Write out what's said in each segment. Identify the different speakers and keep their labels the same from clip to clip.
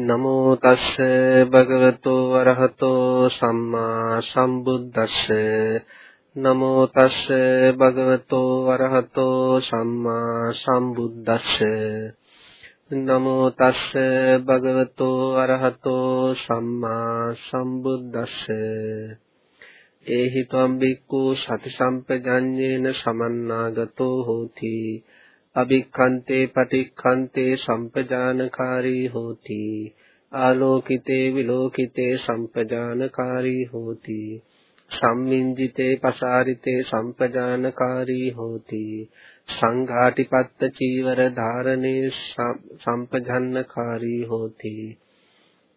Speaker 1: නමෝ තස්ස භගවතු වරහතෝ සම්මා සම්බුද්දස්ස. නමෝ තස්ස භගවතු වරහතෝ සම්මා සම්බුද්දස්ස. නමෝ තස්ස භගවතු වරහතෝ සම්මා සම්බුද්දස්ස. ඒහි ත්වම් බික්ඛු සති සම්පජඤ්ඤේන සමන්නාගතෝ හෝති. අභික්ඛන්තේ පටික්ඛන්තේ සම්පජානකාරී හෝති ආලෝකිතේ විලෝකිතේ සම්පජානකාරී හෝති සම්මින්ජිතේ පසාරිතේ සම්පජානකාරී හෝති සංඝාටිපත්ත චීවර ධාරණේ සම්පජන්නකාරී හෝති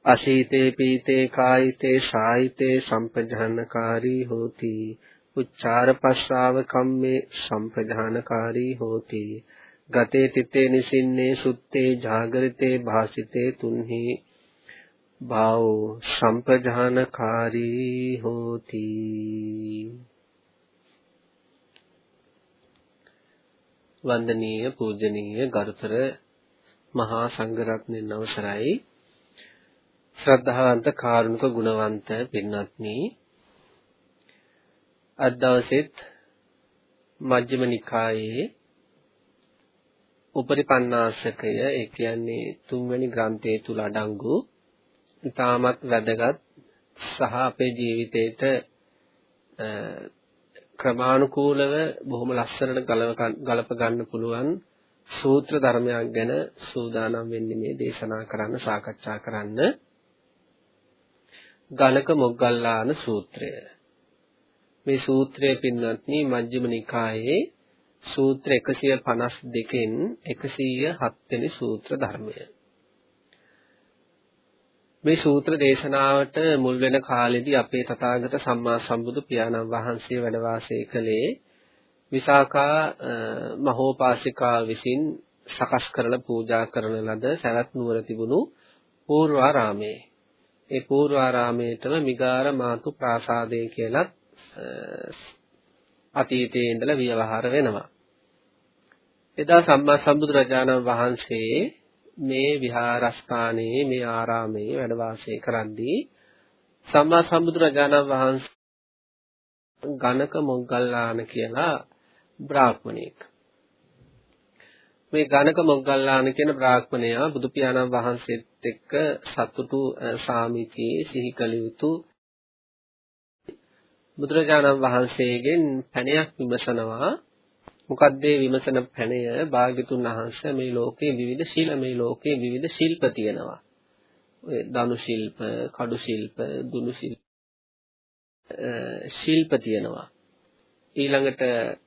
Speaker 1: අශීතේ පීතේ කායිතේ සායිතේ සම්පජානකාරී හෝති උච්චාර පස්සාව කම්මේ සම්පජානකාරී හෝති ගතේ තිතේ නිසින්නේ සුත්තේ ජාගරිතේ භාසිතේ තුන්හි භාවෝ සම්පජානකාරී හෝති. වන්දනීය පූජනීය ගරුතර මහා සංඝරත්නයන් අවසරයි ශ්‍රද්ධාවන්ත කාරුණික ගුණවන්ත පින්වත්නි අද දවසෙත් මජ්ක්‍ධිම නිකායේ උපරිපන්නාසකය ඒ කියන්නේ තුන්වෙනි ග්‍රන්ථය තුල අඩංගු ඉතාමත් වැදගත් සහ අපේ ජීවිතේට ක්‍රමානුකූලව බොහොම ලස්සනට ගලප ගන්න පුළුවන් සූත්‍ර ධර්මයක් ගැන සූදානම් වෙන්නේ මේ දේශනා කරන්න සාකච්ඡා කරන්න. ගණක මොග්ගල්ලාන සූත්‍රය. මේ සූත්‍රය පින්වත්නි මජ්ක්‍ධිම නිකායේ සූත්‍ර 152න් 107 වෙනි සූත්‍ර ධර්මය. මේ සූත්‍ර දේශනාවට මුල් වෙන කාලෙදී අපේ තථාගත සම්මා සම්බුදු පියාණන් වහන්සේ වැඩ වාසය කළේ විසාකා මහෝපාසිකා විසින් සකස් කරලා පූජා කරන ලද සවැත් නුවර තිබුණු පූර්වාරාමයේ. ඒ පූර්වාරාමයේතම මිගාර මාතු ප්‍රාසාදය කියලා අතීතයේ ඉඳලා ව්‍යවහාර වෙනවා. එදා සම්මා සම්බුදුරජාණන් වහන්සේ මේ විහාරස්ථානයේ මේ ආරාමයේ වැඩ වාසය කරද්දී සම්මා සම්බුදුරජාණන් වහන්සේ ගණක මොග්ගල්ලාන කියලා බ්‍රාහ්මණෙක් මේ ගණක මොග්ගල්ලාන කියන බ්‍රාහ්මණයා බුදු පියාණන් වහන්සේත් එක්ක සතුටු සාමිචී සිහි කළ යුතු බුදුරජාණන් වහන්සේගෙන් පැනයක් විමසනවා. මොකද්ද මේ විමසන පැනය? භාග්‍යතුන් වහන්සේ මේ ලෝකේ විවිධ ශීල මේ ලෝකේ විවිධ ශිල්ප තියෙනවා. ඔය දනු ශිල්ප කඩු ශිල්ප දුනු ශිල්ප ශිල්ප තියෙනවා. ඊළඟට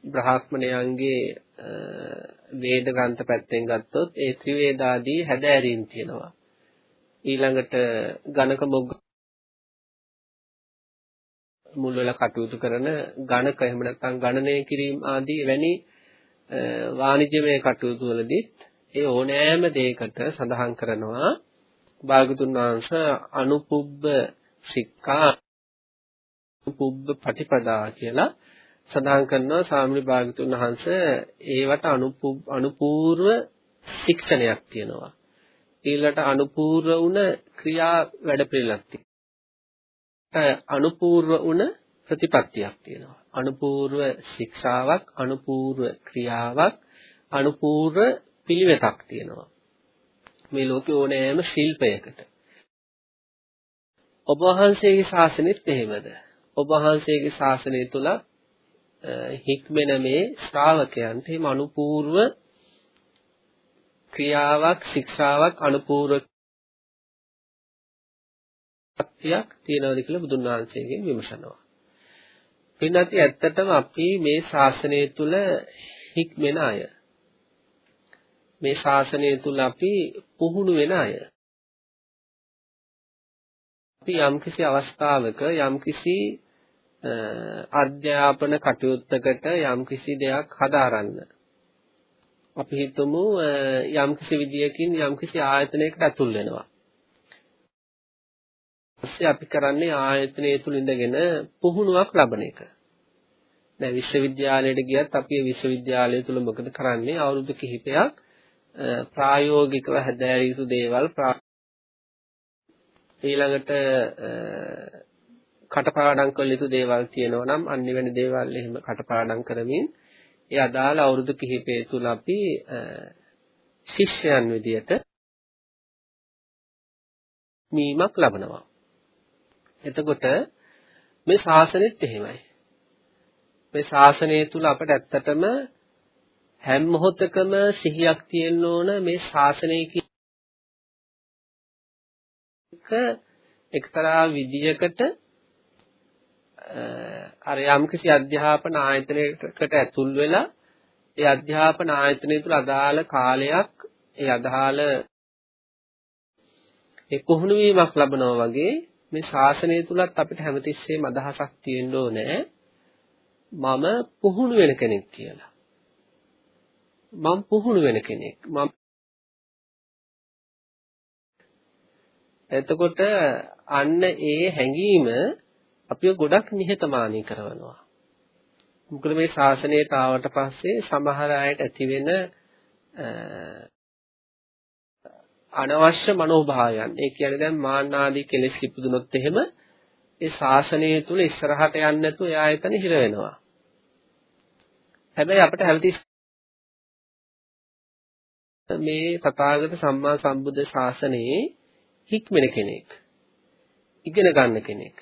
Speaker 1: බ්‍රහ්මණයන්ගේ වේද ග්‍රන්ථ පැත්තෙන් ගත්තොත් ඒ ත්‍රිවේදාදී හැදෑරීම් තියෙනවා. ඊළඟට ගණක මොග්ග මුල් වෙලා කටයුතු කරන ගණක එහෙම නැත්නම් ගණනය කිරීම ආදී වැනි වාණිජ්‍යමය කටයුතු වලදීත් ඒ ඕනෑම දෙයකට සඳහන් කරනවා. භාගතුන් වහන්සේ අනුපුබ්බ සික්ඛා අනුපුබ්බ පටිපදා කියලා සඳහන් කරනවා. සාමිනි භාගතුන් වහන්සේ ඒවට අනුපූර්ව ශික්ෂණයක් තියෙනවා. ඊළඟට අනුපූර්ව වුණ ක්‍රියා වැඩපිළිවෙලක් තියෙනවා. අනුපූර්ව වුණ ප්‍රතිපත්තියක් තියෙනවා. අනුපූර්ව ශික්ෂාවක්, අනුපූර්ව ක්‍රියාවක්, අනුපූර්ව පිළිවෙතක් තියෙනවා. මේ ලෝකේ ඕනෑම ශිල්පයකට. ඔබ වහන්සේගේ ශාසනෙත් එහෙමද? ඔබ වහන්සේගේ ශාසනය තුල හික්මෙන මේ ශ්‍රාවකයන්ට එහෙම අනුපූර්ව ක්‍රියාවක්, ශික්ෂාවක්, අනුපූර්ව ශක්තියක් තියනවාද කියලා බුදුන් වහන්සේගෙන් විමසනවා. පින්නත් ඇත්තටම අපි මේ ශාසනය තුල හික්මෙන අය. මේ ශාසනය තුල අපි පුහුණු වෙන අය. අපි යම්කිසි අවස්ථාවක යම්කිසි අධ්‍යාපන කටයුත්තකට යම්කිසි දෙයක් හදාරන්න. අපි හිතමු යම්කිසි විදියකින් යම්කිසි ආයතනයකට ඇතුල් වෙනවා. ඊපස්සේ අපි කරන්නේ ආයතනය තුල ඉඳගෙන පුහුණුවක් ලබන එක. දැන් විශ්වවිද්‍යාලයට ගියත් අපි විශ්වවිද්‍යාලය තුල මොකද කරන්නේ අවුරුදු කිහිපයක් ප්‍රායෝගිකව හැදෑරිය යුතු දේවල් ඊළඟට කටපාඩම් කළ යුතු දේවල් තියෙනවා නම් අනිවෙන දේවල් එහෙම කටපාඩම් කරමින් ඒ අදාළ අවුරුදු කිහිපය තුල අපි ශිෂ්‍යයන් විදියට මීමක් ලබනවා. එතකොට මේ ශාසනෙත් එහෙමයි. මේ ශාසනය තුල අපිට ඇත්තටම හැම මොහොතකම සිහියක් තියෙන්න ඕන මේ ශාසනය එක්තරා විදියකට අර යම්කිසි අධ්‍යාපන ආයතනයකට ඇතුල් වෙලා ඒ අධ්‍යාපන ආයතනය තුල අදාළ කාලයක් ඒ අදාළ ඒ පුහුණු වීමක් ලබනවා වගේ මේ ශාසනය තුලත් අපිට හැමතිස්සෙම අදහසක් තියෙන්න ඕනේ මම පුහුණු වෙන කෙනෙක් කියලා. මම පුහුණු වෙන කෙනෙක්. මම එතකොට අන්න ඒ හැඟීම අපිව ගොඩක් නිහතමානී කරනවා. මොකද මේ ශාසනයට ආවට පස්සේ සමහර අයට ඇති වෙන අනවශ්‍ය මනෝභාවයන්. ඒ කියන්නේ දැන් මාන්න ආදී කෙලෙස් ඉපදුනොත් එහෙම ඒ ශාසනය තුල ඉස්සරහට යන්නේ නැතුව එයා එතන හිර වෙනවා. හැබැයි අපිට හැමතිස් මේ තථාගත සම්මා සම්බුද්ධ ශාසනයේ හික්මෙන කෙනෙක්. ඉගෙන ගන්න කෙනෙක්.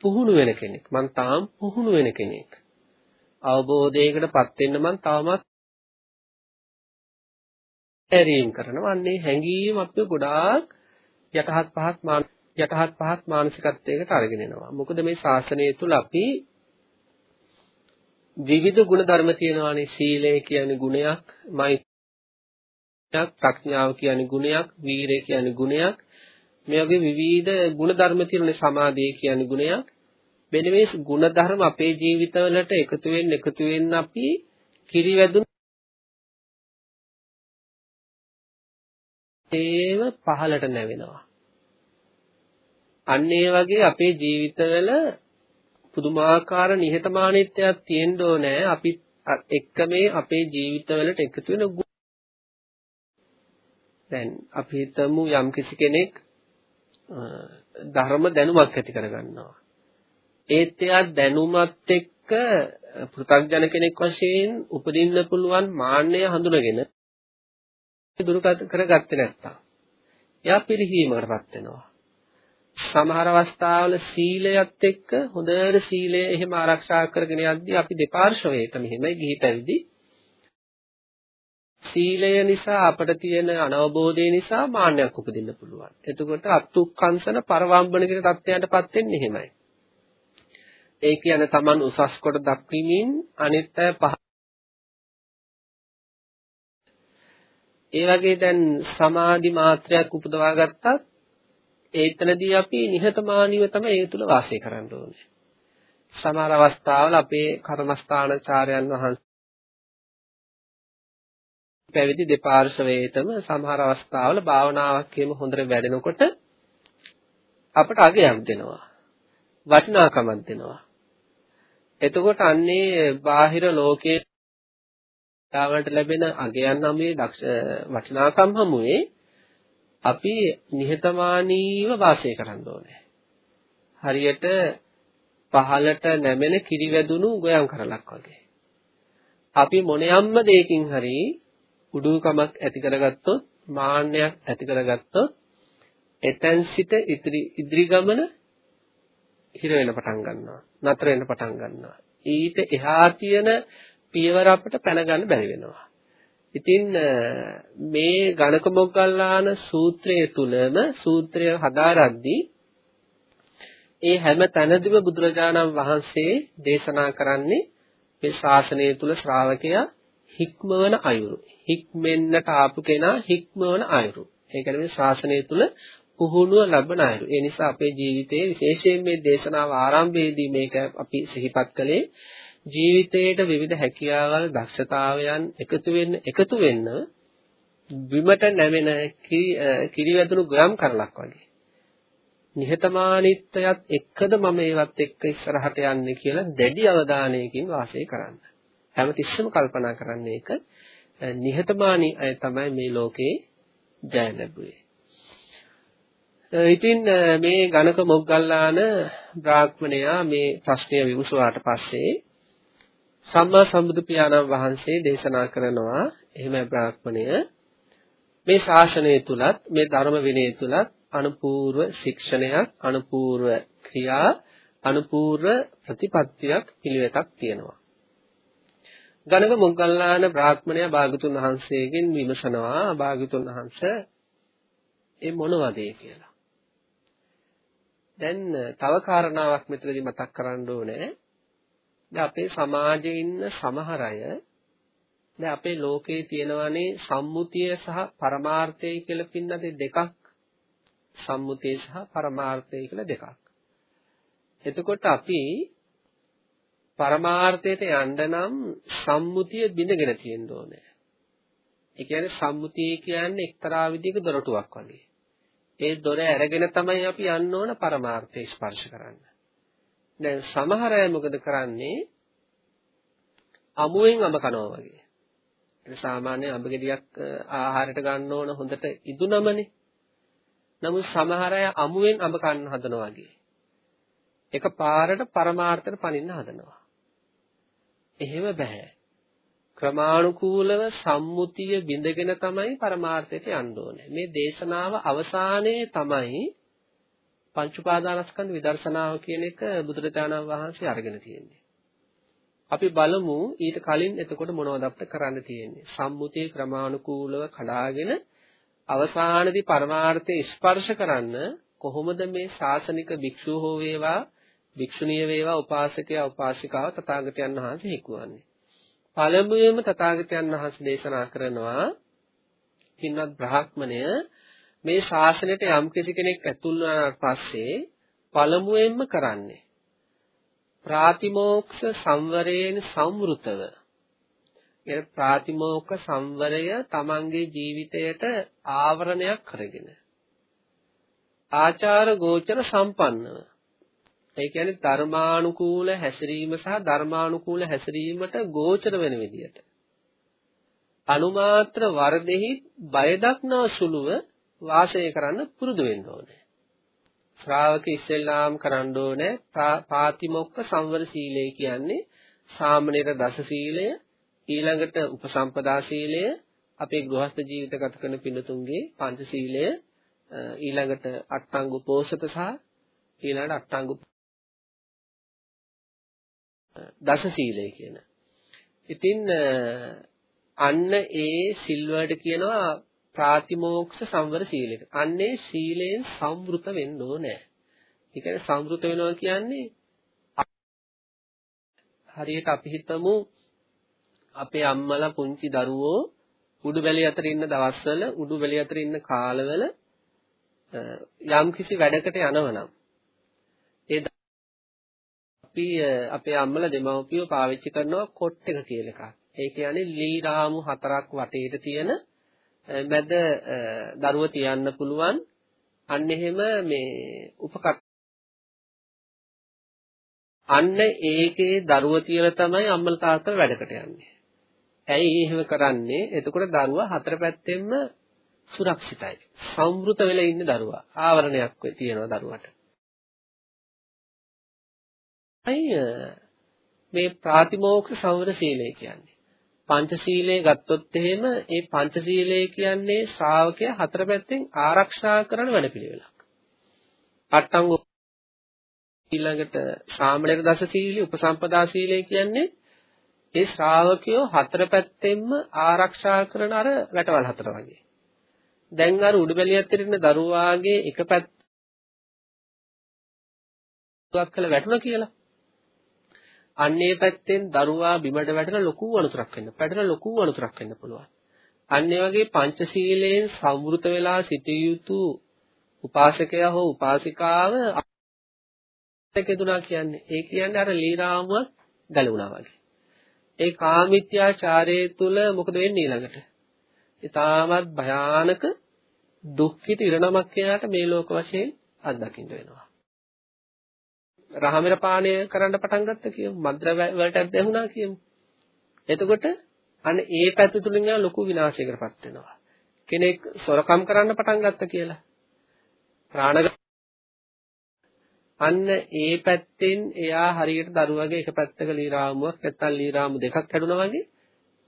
Speaker 1: පුහුණු වෙන කෙනෙක්. මං තාම පුහුණු වෙන කෙනෙක්. අවබෝධයකටපත් වෙන්න මං තවමත් ඇරීම් කරනවා. අන්නේ හැඟීම් අපිව ගොඩාක් යටහත් පහත් යටහත් පහත් මානසිකත්වයකට අරගෙන එනවා. මොකද මේ ශාසනය තුල අපි විවිධ ගුණ ධර්ම තියෙනවානේ. සීලය කියන්නේ ගුණයක්, මෛත්‍රියක්, ප්‍රඥාව කියන්නේ ගුණයක්, වීරය කියන්නේ ගුණයක්. මේ වගේ විවිධ ගුණ ධර්ම තියෙනනේ සමාධිය කියන්නේ ගුණයක්. මෙන්න මේ ගුණ ධර්ම අපේ ජීවිතවලට එකතු වෙන්න එකතු වෙන්න අපි කිරිවැදුණු ඒව පහලට නැවෙනවා. අන්න ඒ වගේ අපේ ජීවිතවල පුදුමාකාර නිහතමානීත්වයක් තියෙන්න ඕනේ අපි එක්ක මේ අපේ ජීවිතවලට එකතු වෙන දැන් අපි හිතමු යම් කිසි කෙනෙක් ධර්ම දැනුමක් ඇති කරගන්නවා. ඒත් එයා දැනුමත් එක්ක පෘථග්ජන කෙනෙක් වශයෙන් උපදින්න පුළුවන් මාන්නය හඳුනගෙන දුරු කරගත්තේ නැත්තම් එයා පිරිහීමකටපත් වෙනවා. සමහර අවස්ථාවල සීලයත් එක්ක හොඳට සීලය එහෙම ආරක්ෂා කරගෙන යද්දී අපි දෙපාර්ශවයට මෙහෙමයි ගිහි පැවිදි සීලය නිසා අපට තියෙන අනවබෝධය නිසා මාන්නයක් උපදින්න පුළුවන්. එතකොට අත්ුක්කංශන පරවම්බන කියන தත්ත්වයන්ටපත් වෙන්නේ එහෙමයි. ඒ කියන්නේ Taman උසස් කොට දක්වීමෙන් අනිත් අය පහ ඒ වගේ දැන් සමාධි මාත්‍රයක් උපදවා ගත්තත් ඒතනදී අපි නිහතමානීව තමයි ඒ තුල වාසය කරන්න ඕනේ. සමහර අවස්ථාවල අපේ කර්මස්ථානචාර්යයන් වහන්සේ පැවිදි දෙපාර්ශවයේතම සමහර අවස්ථාවල භාවනාවක් කියම හොඳට වැඩෙනකොට අපට අගයක් දෙනවා. වටිනාකමක් දෙනවා. එතකොට අන්නේ බාහිර ලෝකයේ තාවලට ලැබෙන අගයන් හැමේ දක්ෂ වටිනාකම් හැමුවේ අපි නිහතමානීව වාසය කරන්න ඕනේ. හරියට පහලට නැමෙන කිරිවැදුණු ගොයම් කරලක් වගේ. අපි මොනියම්ම දෙයකින් හරි උඩුකමක් ඇති කරගත්තොත් මාන්නයක් ඇති කරගත්තොත් එතෙන් සිට ඉදිරි ඉදිරි ගමන හිර වෙන පටන් ගන්නවා නතර වෙන පටන් ගන්නවා ඊට එහා තියෙන පියවර අපිට පැන ගන්න බැරි වෙනවා ඉතින් මේ ගණක මොග්ගල්ලාන සූත්‍රයේ තුලම සූත්‍රය හදාරද්දී ඒ හැම තැනදීම බුදුරජාණන් වහන්සේ දේශනා කරන්නේ මේ ශාසනය තුල ශ්‍රාවකයා හික්මවන අයුරු. හික්මෙන්නට ආපු කෙනා හික්මවන අයුරු. ඒ කියන්නේ මේ ශාසනය තුල පුහුණුව ලබන අයුරු. ඒ නිසා අපේ ජීවිතයේ විශේෂයෙන් මේ දේශනාව ආරම්භයේදී මේක අපි සිහිපත් කළේ ජීවිතයේට විවිධ හැකියාවල් දක්ෂතාවයන් එකතු වෙන්න එකතු වෙන්න බිමට නැමෙන කිරිවැදුණු ගොයම් කරලක් වගේ. නිහතමානීත්වයත් එක්කද මම ඒවත් එක්ක ඉස්සරහට යන්නේ කියලා දැඩි අවධානයකින් වාසය කරන්න. හැමතිස්සෙම කල්පනා කරන්නේ ඒක නිහතමානී අය තමයි මේ ලෝකේ ජය ලැබුවේ. ඉතින් මේ ගණක මොග්ගල්ලාන බ්‍රාහ්මණයා මේ ප්‍රශ්නය විමසුවාට පස්සේ සම්මා සම්බුදු පියාණන් වහන්සේ දේශනා කරනවා එහෙම බ්‍රාහ්මණය මේ ශාසනය තුලත් මේ ධර්ම විනය තුලත් අනුපූර්ව ශික්ෂණයක් අනුපූර්ව ක්‍රියා අනුපූර්ව ප්‍රතිපත්තියක් පිළිවෙතක් තියෙනවා. ගණක මොග්ගල්ලාන බ්‍රාහ්මණයා භාගතුන් වහන්සේගෙන් විමසනවා භාගතුන් වහන්සේ ඒ මොනවද කියලා. දැන් තව කාරණාවක් මෙතනදී මතක් කරන්න ඕනේ. දැන් අපේ සමාජයේ ඉන්න සමහර අය දැන් අපේ ලෝකේ තියෙනවානේ සම්මුතිය සහ පරමාර්ථය කියලා පින්නද දෙකක් සම්මුතිය සහ පරමාර්ථය කියලා දෙකක්. එතකොට අපි පරමාර්ථයට යන්න නම් සම්මුතිය බිඳගෙන තියෙන්න ඕනේ. ඒ කියන්නේ සම්මුතිය කියන්නේ එක්තරා විදිහක දොරටුවක් වගේ. ඒ දොර අරගෙන තමයි අපි යන්න ඕන පරමාර්ථය ස්පර්ශ කරන්න. දැන් සමහර අය මොකද කරන්නේ? අමුවෙන් අඹ කනවා වගේ. ඒ සාමාන්‍ය අඹ ගෙඩියක් ආහාරයට ගන්න ඕන හොඳට ඉදුනමනේ. නමුත් සමහර අය අමුවෙන් අඹ කන්න හදනවා වගේ. එක පාරට පරමාර්ථයට පනින්න හදනවා. එහෙම බෑ. ක්‍රමානුකූලව සම්මුතිය බිඳගෙන තමයි පරමාර්ථයට යන්න ඕනේ. මේ දේශනාව අවසානයේ තමයි පංච උපාදානස්කන්ධ විදර්ශනාව කියන එක බුදුරජාණන් වහන්සේ අරගෙන තියෙන්නේ. අපි බලමු ඊට කලින් එතකොට මොනවද අපිට කරන්න තියෙන්නේ. සම්මුතිය ක්‍රමානුකූලව කඩාගෙන අවසානයේදී පරමාර්ථය ස්පර්ශ කරන්න කොහොමද මේ ශාසනික භික්ෂුව හෝ වේවා භික්ෂුණිය වේවා උපාසකයා උපාසිකාව තථාගතයන් වහන්සේ හික්වන්නේ. පළමුවෙන්ම තථාගතයන් වහන්සේ දේශනා කරනවා පින්වත් බ්‍රාහ්මණය මේ ශාසනයට යම් කෙනෙක් ඇතුල් වුණාට පස්සේ පළමුවෙන්ම කරන්නේ ප්‍රාතිමෝක්ෂ සංවරයෙන් සම්ෘතව ඒ ප්‍රාතිමෝක්ෂ සංවරය තමන්ගේ ජීවිතයට ආවරණයක් කරගෙන. ආචාර ගෝචර සම්පන්නව. ඒ කියන්නේ ධර්මානුකූල හැසිරීම සහ ධර්මානුකූල හැසිරීමට ගෝචර වෙන විදියට. අනුමාත්‍ර වර්ධෙහි බය දක්නා සුළුව වාසය කරන්න පුරුදු වෙන්න ඕනේ. ශ්‍රාවක ඉස්සෙල්ලාම් කරන්න ඕනේ පාතිමොක්ක සංවර සීලය කියන්නේ සාමණේර දස සීලය ඊළඟට උපසම්පදා සීලය අපේ ගෘහස්ත ජීවිත ගත කරන පින්තුන්ගේ පංච සීලය ඊළඟට අට්ටංග උපෝසත සහ ඊළඟට අට්ටංග දස සීලය කියන. ඉතින් අන්න ඒ සිල්වලට කියනවා ප්‍රාතිමෝක්ෂ සංවර සීලයක. අන්නේ සීලයෙන් සම්වෘත වෙන්න ඕනේ. ඒ කියන්නේ සම්වෘත වෙනවා කියන්නේ හරියට අපි හිතමු අපේ අම්මලා පුංචි දරුවෝ උඩු බැලිය අතර ඉන්න දවස්වල උඩු බැලිය අතර ඉන්න කාලවල යම් කිසි වැඩකට යනවනම් ඒ අපි අපේ අම්මලා දෙමව්පියෝ පාවිච්චි කරනවා කොට් එක කියලා එකක්. ඒ කියන්නේ ලී රාමු හතරක් වටේට තියෙන මැද දරුව තියන්න පුළුවන් අන්න එහෙම මේ උපකට අන්න ඒකේ දරුව තියලා තමයි අම්මලා තාත්තලා වැඩකට යන්නේ. ඇයි එහෙම කරන්නේ? එතකොට දරුවා හතර පැත්තෙන්ම සුරක්ෂිතයි. සම්වෘත වෙලා ඉන්න දරුවා. ආවරණයක් තියෙනවා දරුවට. අය මේ ප්‍රාතිමෝක්ෂ සංවර සීලය කියන්නේ. පංචශීලයේ ගත්තොත් එහෙම ඒ පංචශීලය කියන්නේ ශ්‍රාවකයා හතර පැත්තෙන් ආරක්ෂා කරන වැඩපිළිවෙලක්. අට්ටංග ඊළඟට සාමණේර දස සීලය උපසම්පදා සීලය කියන්නේ ඒ ශ්‍රාවකයෝ හතර පැත්තෙන්ම ආරක්ෂා කරන අර වැටවල් හතර වගේ. දැන් අර උඩුබැලියත් ඉන්න දරුවාගේ එක පැත්තක් කළ වැටුණා කියලා. අන්නේ පැත්තෙන් දරුවා බිමට වැටෙන ලොකු අනුතරක් වෙන්න. පැටෙන ලොකු අනුතරක් වෙන්න පුළුවන්. අන්න ඒ වගේ පංචශීලයෙන් සම්වෘත වෙලා සිටිය යුතු උපාසකයා හෝ උපාසිකාව කෙදුනා කියන්නේ. ඒ කියන්නේ අර ලීරාමුවක් ගැලුණා වගේ. ඒ කාමිත්‍යාචාරයේ තුල මොකද වෙන්නේ ඊළඟට? ඊටමත් භයානක දුක්ඛිත ඉරණමක් එයාට මේ ලෝක වශයෙන් අත්දකින්න වෙනවා. රහමෙර පානය කරන්න පටන් ගත්ත කියමු. මද්ද්‍ර වලට ඇදහුණා කියමු. එතකොට අන්න ඒ පැත්ත තුලින් යා ලොකු විනාශයකටපත් වෙනවා. කෙනෙක් සොරකම් කරන්න පටන් ගත්ත කියලා. ප්‍රාණඝාත අන්න ඒ පැත්තෙන් එයා හරියට දරුවගේ එක පැත්තක ලීරාමුවක් නැත්තම් ලීරාමු දෙකක් හැදුනා වගේ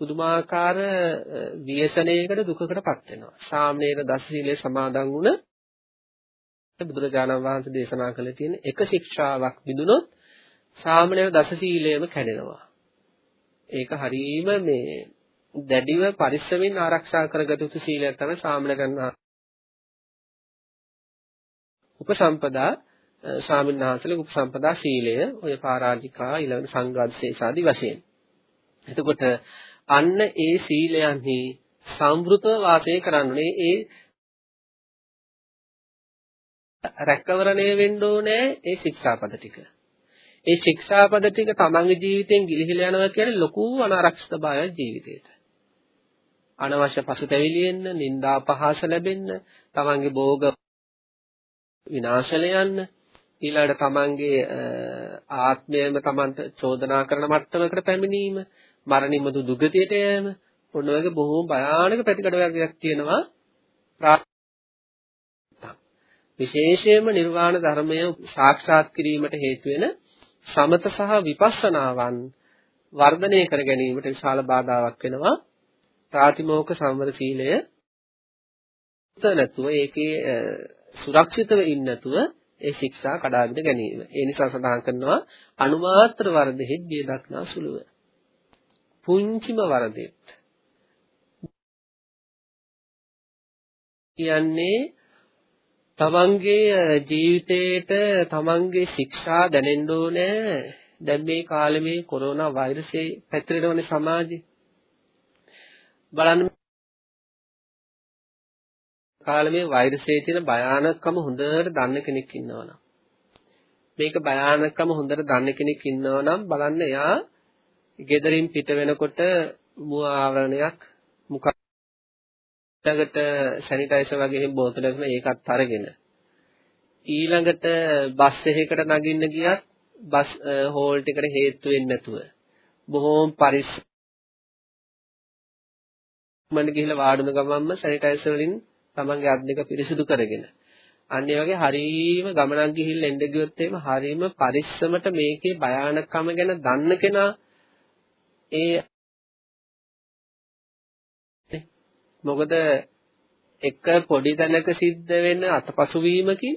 Speaker 1: පුදුමාකාර ව්‍යසනයකට දුකකටපත් වෙනවා. සාමණේර දසශීලයේ සමාදන් වුණ බුදුරජාණන් වහන්සේ දේශනා කළ තියෙන එක ශික්ෂාවක් බිඳුනොත් සාමණේර දසශීලයම කැඩෙනවා. ඒක හරීම මේ දැඩිව පරිස්සමින් ආරක්ෂා කරගත යුතු සීලයක් තමයි සාමණේරයන් උපසම්පදා ස්වාමීන් වහන්සේලා උපසම්පදා සීලය ඔය පරාජිකා ඊළඟ සංඝාදිශේෂ ආදී වශයෙන්. එතකොට අන්න ඒ සීලයන්හි සම්වෘතව වාසය කරන්නේ ඒ රැකවරණය වෙන්න ඕනේ ඒ ශික්ෂාපද ටික. ඒ ශික්ෂාපද ටික තමන්ගේ ජීවිතෙන් ගිලිහිලා යනවා කියන්නේ ලොකු අනාරක්ෂිත භාවයක් ජීවිතේට. අනවශ්‍ය පසුතැවිලි එන්න, නිന്ദා පහස ලැබෙන්න, තමන්ගේ භෝග විනාශල යන්න, ඊළඟට තමන්ගේ ආත්මයම තමන්ට චෝදනා කරන මට්ටමකට පැමිණීම, මරණින්මතු දුගතියට යෑම, ඔන්න ඔයගේ බොහෝ භයානක පැතිකඩයක් තියෙනවා. විශේෂයෙන්ම නිර්වාණ ධර්මය සාක්ෂාත් කිරීමට හේතු වෙන සමත සහ විපස්සනාවන් වර්ධනය කර ගැනීමට විශාල බාධාවක් වෙනවා ප්‍රාතිමෝක්ෂ සංවර සීලය නැතුව ඒකේ සුරක්ෂිතව ඉන්න නැතුව ඒ ශික්ෂා කඩාගෙන ගැනීම. ඒ නිසා සඳහන් කරනවා අනුමාත්‍ර වරදෙහි බිය දක්නා සුළුව. පුංචිම වරදෙත් කියන්නේ තමන්ගේ ජීවිතේට තමන්ගේ ශික්ෂා දැනෙන්න ඕනේ. දැන් මේ කාලේ මේ කොරෝනා වෛරසය පැතිරෙනවනේ සමාජේ. බලන්න කාලේ මේ වෛරසයේ තියෙන භයානකම හොඳට දන්න කෙනෙක් ඉන්නවනම් මේක භයානකම හොඳට දන්න කෙනෙක් ඉන්නවනම් බලන්න එයා ගෙදරින් පිට වෙනකොට මුව ආවරණයක් මුඛ ඊළඟට සැනිටයිසර් වගේ බෝතලයක් නේ ඒකත් අරගෙන ඊළඟට බස් එකකට නගින්න ගියත් බස් හෝල්ට් එකට හේතු වෙන්නේ නැතුව බොහොම පරිස්සමෙන් ගිහිල්ලා වාඩුන ගමන්ම සැනිටයිසර් වලින් තමන්ගේ අත් දෙක පිරිසිදු කරගෙන අන්න ඒ වගේ හරීම ගමනක් ගිහිල්ලා එන්න ගියොත් එහෙම හරීම පරිස්සමට මේකේ භයානකම ගැන දන්න කෙනා ඒ මොකද එක පොඩි තැනක සිද්ධ වෙන අතපසු වීමකින්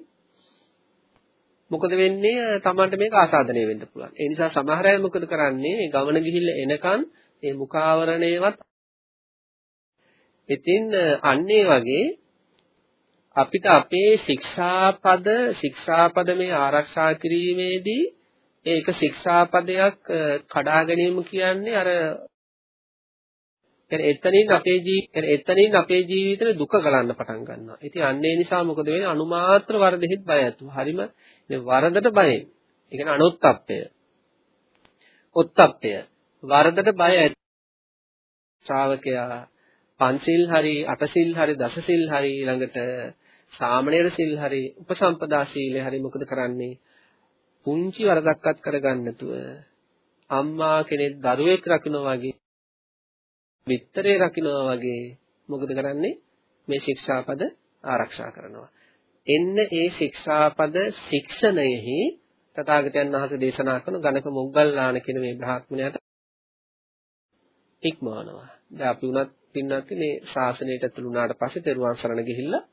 Speaker 1: මොකද වෙන්නේ Tamanට මේක ආසාදනය වෙන්න පුළුවන්. ඒ නිසා සමහර අය මොකද කරන්නේ ගමන ගිහිල්ලා එනකන් මේ මුඛාවරණයවත් ඉතින් අන්නේ වගේ අපිට අපේ ශික්ෂාපද ශික්ෂාපද මේ ආරක්ෂා කිරීමේදී ඒක ශික්ෂාපදයක් කඩා ගැනීම කියන්නේ අර කියන්නේ එතනින් අපේ ජීවිත එතනින් අපේ ජීවිතේ දුක ගලන්න පටන් ගන්නවා. ඉතින් අන්න ඒ නිසා මොකද වෙන්නේ? අනුමාත්‍ර වරදෙහිත් බය ඇතුව. හරිම මේ වරදට බයෙන්. ඒ කියන්නේ අනුත්ප්පය. උත්ප්පය. වරදට බය ඇති. ශ්‍රාවකයා පන්සිල් හරි අටසිල් හරි දසසිල් හරි ඊළඟට සාමණේර සිල් හරි උපසම්පදා සීලය හරි මොකද කරන්නේ? පුංචි වරදක්වත් කරගන්න නැතුව අම්මා කෙනෙක් දරුවෙක් රකින්නා වගේ විතරේ රකින්නවා වගේ මොකද කරන්නේ? මේ ශික්ෂාපද ආරක්ෂා කරනවා. එන්න ඒ ශික්ෂාපද ශික්ෂණයෙහි තථාගතයන් වහන්සේ දේශනා කරන ගණක මොග්ගල්ලාන කියන මේ බ්‍රාහ්මණයාට ඉක්මවනවා. දැන් අපි උනත් පින්නත් මේ ශාසනයට ඇතුළු වුණාට පස්සේ තෙරුවන් සරණ ගිහිල්ලා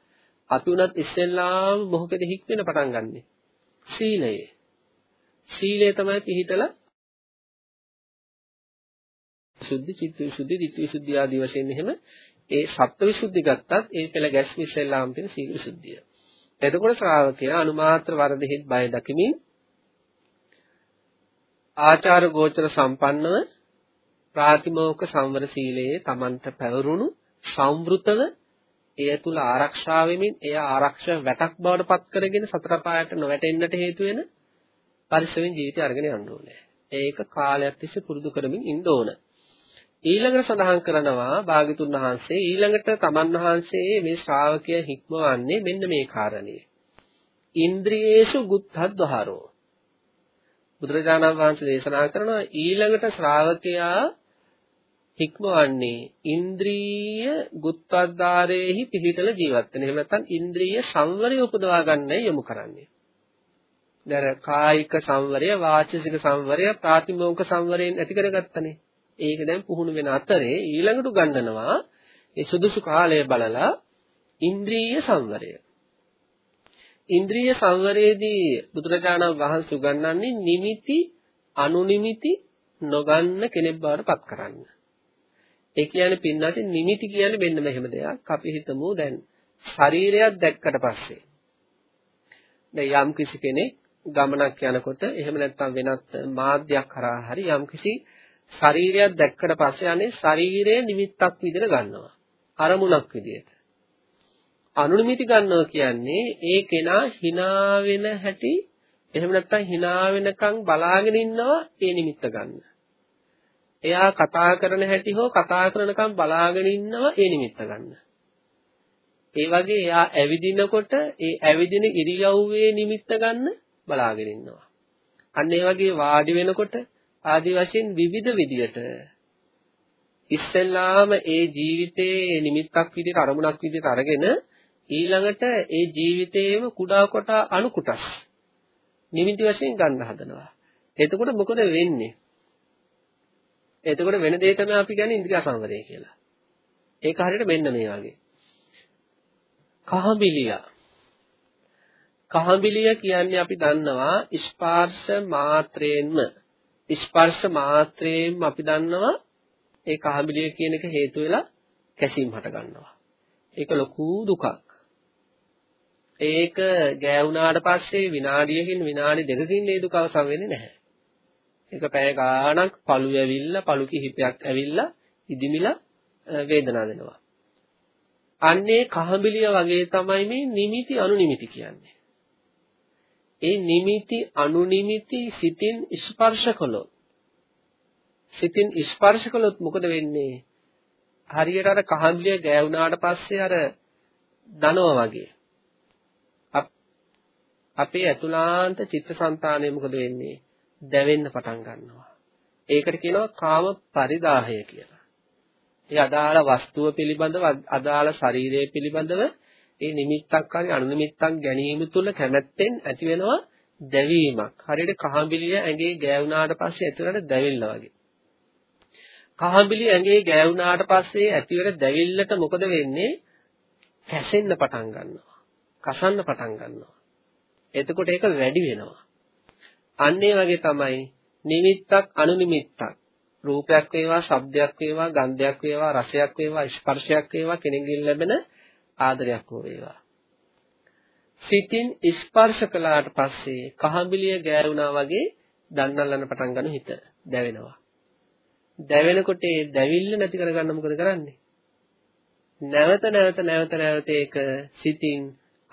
Speaker 1: අපි උනත් ඉස්සෙල්ලාම මොහොතේ හික්වෙන පටන් ගන්නෙ. සීලයේ. සීලය තමයි පිළිතලා විසුද්ධි, චිත්ත විසුද්ධි, ධිට්ඨි විසුද්ධි ආදී වශයෙන් එහෙම ඒ සත්ත්ව විසුද්ධි ගත්තත් ඒ පෙළ ගැස්ම ඉස්සෙල්ලාම තියෙන සීල විසුද්ධිය. එතකොට ශ්‍රාවකයා අනුමාත්‍ර වරදෙහිත් බය දකිමින් ආචාර ගෝචර සම්පන්නව ප්‍රාතිමෝක්ෂ සංවර සීලයේ Tamanta පැවරුණු සංවෘතව එය තුල ආරක්ෂා වෙමින් එය ආරක්ෂා වැටක් බවට පත් කරගෙන සතර පායට නොවැටෙන්නට හේතු වෙන පරිස්සමෙන් ජීවිතය අරගෙන යන්න ඕනේ. ඒක කාලයක් තිස්සේ පුරුදු කරමින් ඉන්න ඕන. ඊළඟට සඳහන් කරනවා භාග්‍යතුන් වහන්සේ ඊළඟට තමන් වහන්සේ මේ ශ්‍රාවකය හික්මවන්නේ මෙන්න මේ කාරණේ. ඉන්ද්‍රියේසු ගුත්තද්වහරෝ. බුදුරජාණන් වහන්සේ දේශනා කරනවා ඊළඟට ශ්‍රාවකයා හික්මවන්නේ ඉන්ද්‍රිය ගුත්තද්දාරේහි පිහිටල ජීවත් වෙන. එහෙම නැත්නම් ඉන්ද්‍රිය සංවරය උපදවා ගන්න යොමු කරන්නේ. දැන් කායික සංවරය, වාචික සංවරය, ප්‍රාතිමෝක්ෂ සංවරයෙන් ඇති කරගත්තනේ. ඒක දැන් පුහුණු වෙන අතරේ ඊළඟට ගන්නනවා ඒ සුදුසු කාලය බලලා ඉන්ද්‍රිය සංවරය. ඉන්ද්‍රිය සංවරයේදී බුදුරජාණන් වහන්සේ උගන්වන්නේ නිමිති අනුනිමිති නොගන්න කෙනෙක් බවට පත් කරන්න. ඒ කියන්නේ පින්නati නිමිති කියන්නේ මෙන්න මෙහෙම දෙයක්. අපි හිතමු දැන් ශරීරයක් දැක්කට පස්සේ දැන් යම් කිසි කෙනෙක් ගමනක් යනකොට එහෙම නැත්නම් වෙනත් මාධ්‍යයක් කරා හරි යම් කිසි ශරීරයක් දැක්කට පස්සේ අනේ ශරීරයේ නිමිත්තක් විදිහට ගන්නවා. අරමුණක් විදිහට. අනුනිමිති ගන්නවා කියන්නේ ඒ කෙනා hina වෙන හැටි එහෙම නැත්නම් hina වෙනකන් බලාගෙන ඉන්නවා ඒ නිමිත්ත ගන්න. එයා කතා කරන හැටි හෝ කතා කරනකම් බලාගෙන ඉන්නවා ඒ නිමිත්ත ගන්න. ඒ වගේ එයා ඇවිදිනකොට ඒ ඇවිදින ඉරියව්වේ නිමිත්ත ගන්න බලාගෙන ඉන්නවා. අන්න ඒ වගේ වාඩි වෙනකොට ආදි වශයෙන් විවිධ විදියට ඉස්සෙල්ලාම ඒ ජීවිතයේ නිමිත්තක් විදිහට අරමුණක් විදිහට අරගෙන ඊළඟට ඒ ජීවිතේම කුඩා කොට අණු කොටස් නිමිති වශයෙන් ගන්න හදනවා. එතකොට මොකද වෙන්නේ? එතකොට වෙන දේ තමයි අපි කියන්නේ ඉන්ද්‍රිය සංවරය කියලා. ඒක හරියට මෙන්න මේ වගේ. කහඹිලිය. කහඹිලිය කියන්නේ අපි දන්නවා ස්පර්ශ මාත්‍රයෙන්ම ස්පර්ශ මාත්‍රයෙන්ම අපි දන්නවා ඒ කහඹිලිය කියන එක හේතු වෙලා කැසීම් හට ගන්නවා. ඒක ලොකු දුකක්. ඒක ගෑවුනාට පස්සේ විනාඩියකින් විනාඩි දෙකකින් මේ දුක අවසන් වෙන්නේ නැහැ. ඒක පැය ගාණක් පළු ඇවිල්ලා පළු කිහිපයක් ඇවිල්ලා ඉදිමිලා වේදනාව දෙනවා. අන්නේ කහඹිලිය වගේ තමයි මේ නිමිති අනුනිමිති කියන්නේ. ඒ නිමිති අනුනිමිති සිතින් ස්පර්ශ කළොත් සිතින් ස්පර්ශ කළොත් මොකද වෙන්නේ? හරියට අර කහඹිලිය ගෑවුනාට පස්සේ අර දනවා වගේ. අපේ ඇතුළාන්ත චිත්තසංතානය මොකද වෙන්නේ? දැවෙන්න පටන් ගන්නවා. ඒකට කියනවා කාම පරිදාහය කියලා. ඒ අදාළ වස්තුව පිළිබඳව අදාළ ශරීරය පිළිබඳව ඒ නිමිත්තක් හරි අනුනිමිත්තක් ගැනීම තුළ කැමැත්තෙන් ඇති වෙනවා දැවීමක්. හරියට කහඹිලිය ඇඟේ ගෑවුනාට පස්සේ ඇතුළට දැවිල්ල වගේ. කහඹිලිය ඇඟේ ගෑවුනාට පස්සේ ඇතිවෙන දැවිල්ලට මොකද වෙන්නේ? කැසෙන්න පටන් ගන්නවා. කසන්න පටන් ගන්නවා. එතකොට ඒක වැඩි වෙනවා. අන්න ඒ වගේ තමයි නිමිත්තක් අනුනිමිත්තක් රූපයක් වේවා ශබ්දයක් වේවා ගන්ධයක් වේවා රසයක් වේවා ස්පර්ශයක් වේවා කෙනෙකුගෙන් ලැබෙන ආදරයක් හෝ වේවා සිතින් ස්පර්ශ කළාට පස්සේ කහඹිලිය ගෑරුණා වගේ දන්නල්ලන පටන් ගන්න හිත දැවෙනවා දැවෙනකොට ඒ දැවිල්ල නැති කරගන්න මොකද කරන්නේ නැවත නැවත නැවත නැවත ඒක සිතින්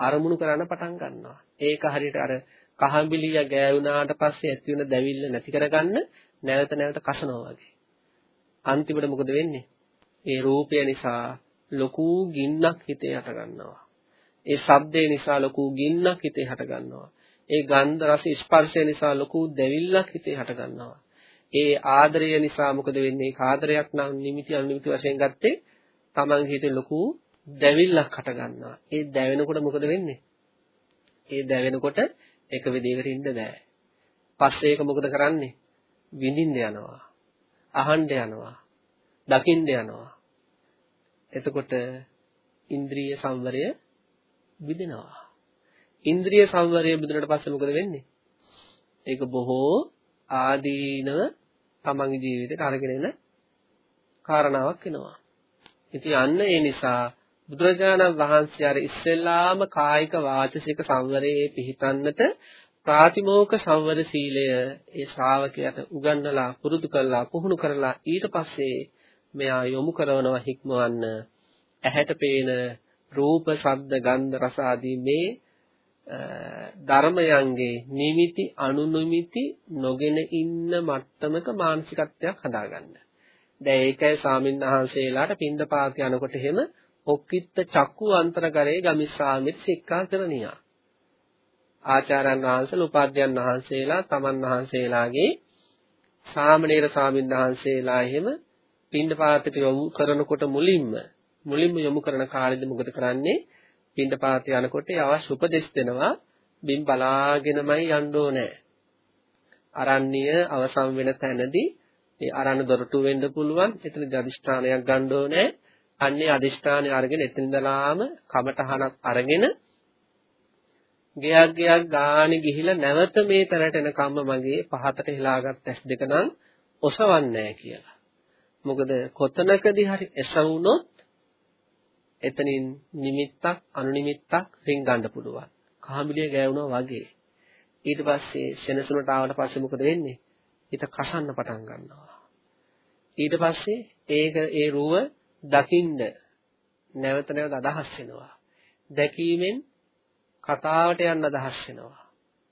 Speaker 1: අරමුණු කරන්න පටන් ගන්නවා ඒක හරියට අර කහඹිලිය ගෑවුනාට පස්සේ ඇති වෙන දැවිල්ල නැති කරගන්න නැවත නැවත කසනවා වගේ. අන්තිමට මොකද වෙන්නේ? ඒ රූපය නිසා ලොකු ගින්නක් හිතේ හට ගන්නවා. ඒ ශබ්දය නිසා ලොකු ගින්නක් හිතේ හට ගන්නවා. ඒ ගන්ධ රස ස්පර්ශය නිසා ලොකු දැවිල්ලක් හිතේ හට ගන්නවා. ඒ ආදරය නිසා මොකද වෙන්නේ? ආදරයක් නම් නිමිති අනිමිති වශයෙන් ගත්තේ තමන්ගේ හිතේ ලොකු දැවිල්ලක් හට ගන්නවා. ඒ දැවෙනකොට මොකද වෙන්නේ? ඒ දැවෙනකොට එක විදිහකට ඉන්න බෑ. පස්සේ ඒක මොකද කරන්නේ? විඳින්න යනවා. අහන්න යනවා. දකින්න යනවා. එතකොට ඉන්ද්‍රිය සංවරය විදිනවා. ඉන්ද්‍රිය සංවරය විදිනට පස්සේ මොකද වෙන්නේ? ඒක බොහෝ ආදීනව තමන්ගේ ජීවිතේට අරගෙන එන කාරණාවක් වෙනවා. ඉතින් අන්න ඒ නිසා බුදුරජාණන් වහන්සේ අර ඉස්සෙල්ලාම කායික වාචසික සංවරයේ පිහිටන්නට ප්‍රාතිමෝක සංවර සීලය ඒ ශ්‍රාවකයාට උගන්වලා පුරුදු කරලා පුහුණු කරලා ඊට පස්සේ මෙයා යොමු කරනවා හික්මවන්න ඇහැට පේන රූප, ශබ්ද, ගන්ධ, රස ආදී මේ ධර්මයන්ගේ නිමිති අනුනිමිති නොගෙන ඉන්න මට්ටමක මානසිකත්වයක් හදාගන්න. දැන් ඒකයි සාමින්හන්සේලාට පින්දපාත යනකොට එහෙම ඔක්කිට චක්කු අන්තරකරේ ගමිස්සාමිත් සික්ඛා කරණියා. ආචාර්යයන් වහන්සේලා උපාධ්‍යයන් වහන්සේලා තමන් වහන්සේලාගේ සාමණේර සාමින්හන්සේලා එහෙම පින්දපාතට යොමු කරනකොට මුලින්ම මුලින්ම යොමු කරන කාලෙදි මොකද කරන්නේ? පින්දපාත යනකොට අවශ්‍ය උපදෙස් දෙනවා බිම් බලාගෙනමයි යන්න ඕනේ. අරණ්‍ය අවසන් වෙන තැනදී ඒ අරණ දොරටු වෙන්න පුළුවන්. එතනදී අදිෂ්ඨානයක් ගන්න ඕනේ. අන්නේ අදිෂ්ඨානය අරගෙන එතන ඉඳලාම කමටහනක් අරගෙන ගයක් ගයක් ගානේ ගිහිලා නැවත මේ තැනට එනකම්ම මගේ පහතට හිලාගත් ඇස් දෙක නම් ඔසවන්නේ කියලා. මොකද කොතනකදී හරි එසවුනොත් එතනින් නිමිත්තක් අනුනිමිත්තක් රින් ගන්න පුළුවන්. කාමිලිය ගෑවුනා වගේ. ඊට පස්සේ සෙනසුනට ආවට පස්සේ මොකද වෙන්නේ? හිත කසන්න පටන් ගන්නවා. ඊට පස්සේ ඒක ඒ රුව දකින්න නැවත නැවත අදහස් වෙනවා. දැකීමෙන් කතාවට යන්න අදහස් වෙනවා.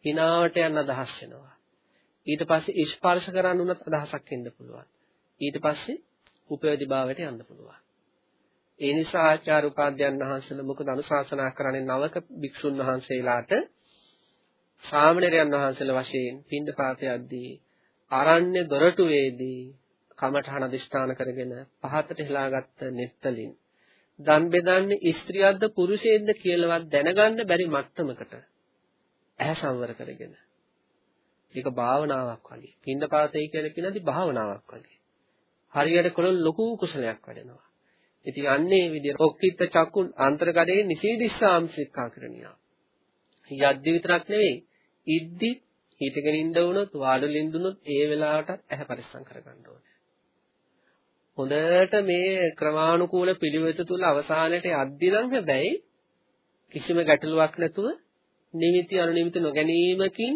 Speaker 1: හිනාවට යන්න අදහස් වෙනවා. ඊට පස්සේ ස්පර්ශ කරන්න උනත් අදහසක් එන්න පුළුවන්. ඊට පස්සේ උපයෝගී භාවයට යන්න පුළුවන්. ඒ නිසා ආචාර්ය උපාධ්‍යයන් වහන්සේලා මොකද අනුශාසනා කරන්නේ? නවක භික්ෂුන් වහන්සේලාට සාමණේරයන් වහන්සේලා වශයෙන් පින්දපාත යද්දී ආරණ්‍ය දොරටුවේදී කමඨහන අදිෂ්ඨාන කරගෙන පහතට හෙලාගත්ත නෙත්තලින් දන් බෙදන්නේ ස්ත්‍රියක්ද පුරුෂයෙක්ද කියලාවත් දැනගන්න බැරි මට්ටමකට ඇහැ සංවර කරගෙන. ඒක භාවනාවක් වගේ. පින්දපාතේ කියලා කියනදී භාවනාවක් වගේ. හරියට කළොත් ලොකු කුසලයක් වැඩෙනවා ඉතින් අන්නේ විදිහට ඔක්කිට චක්කුන් අන්තර්ගතයේ නිසීදිස්සාම් සික්ඛා කරණියා. යද්දි විතරක් නෙවෙයි ඉද්දි හිතගෙන ඉඳ වුණොත් වාඩිලා ඉඳුනොත් ඒ වෙලාවටත් ඇහැ පරිස්සම් කරගන්න ඕනේ. හොඳට මේ ක්‍රමානුකූල පිළිවෙත තුල අවසානයේ යද්දි නම් හැබැයි කිසිම ගැටලුවක් නැතුව නිමිති අනුනිමිති නොගැනීමකින්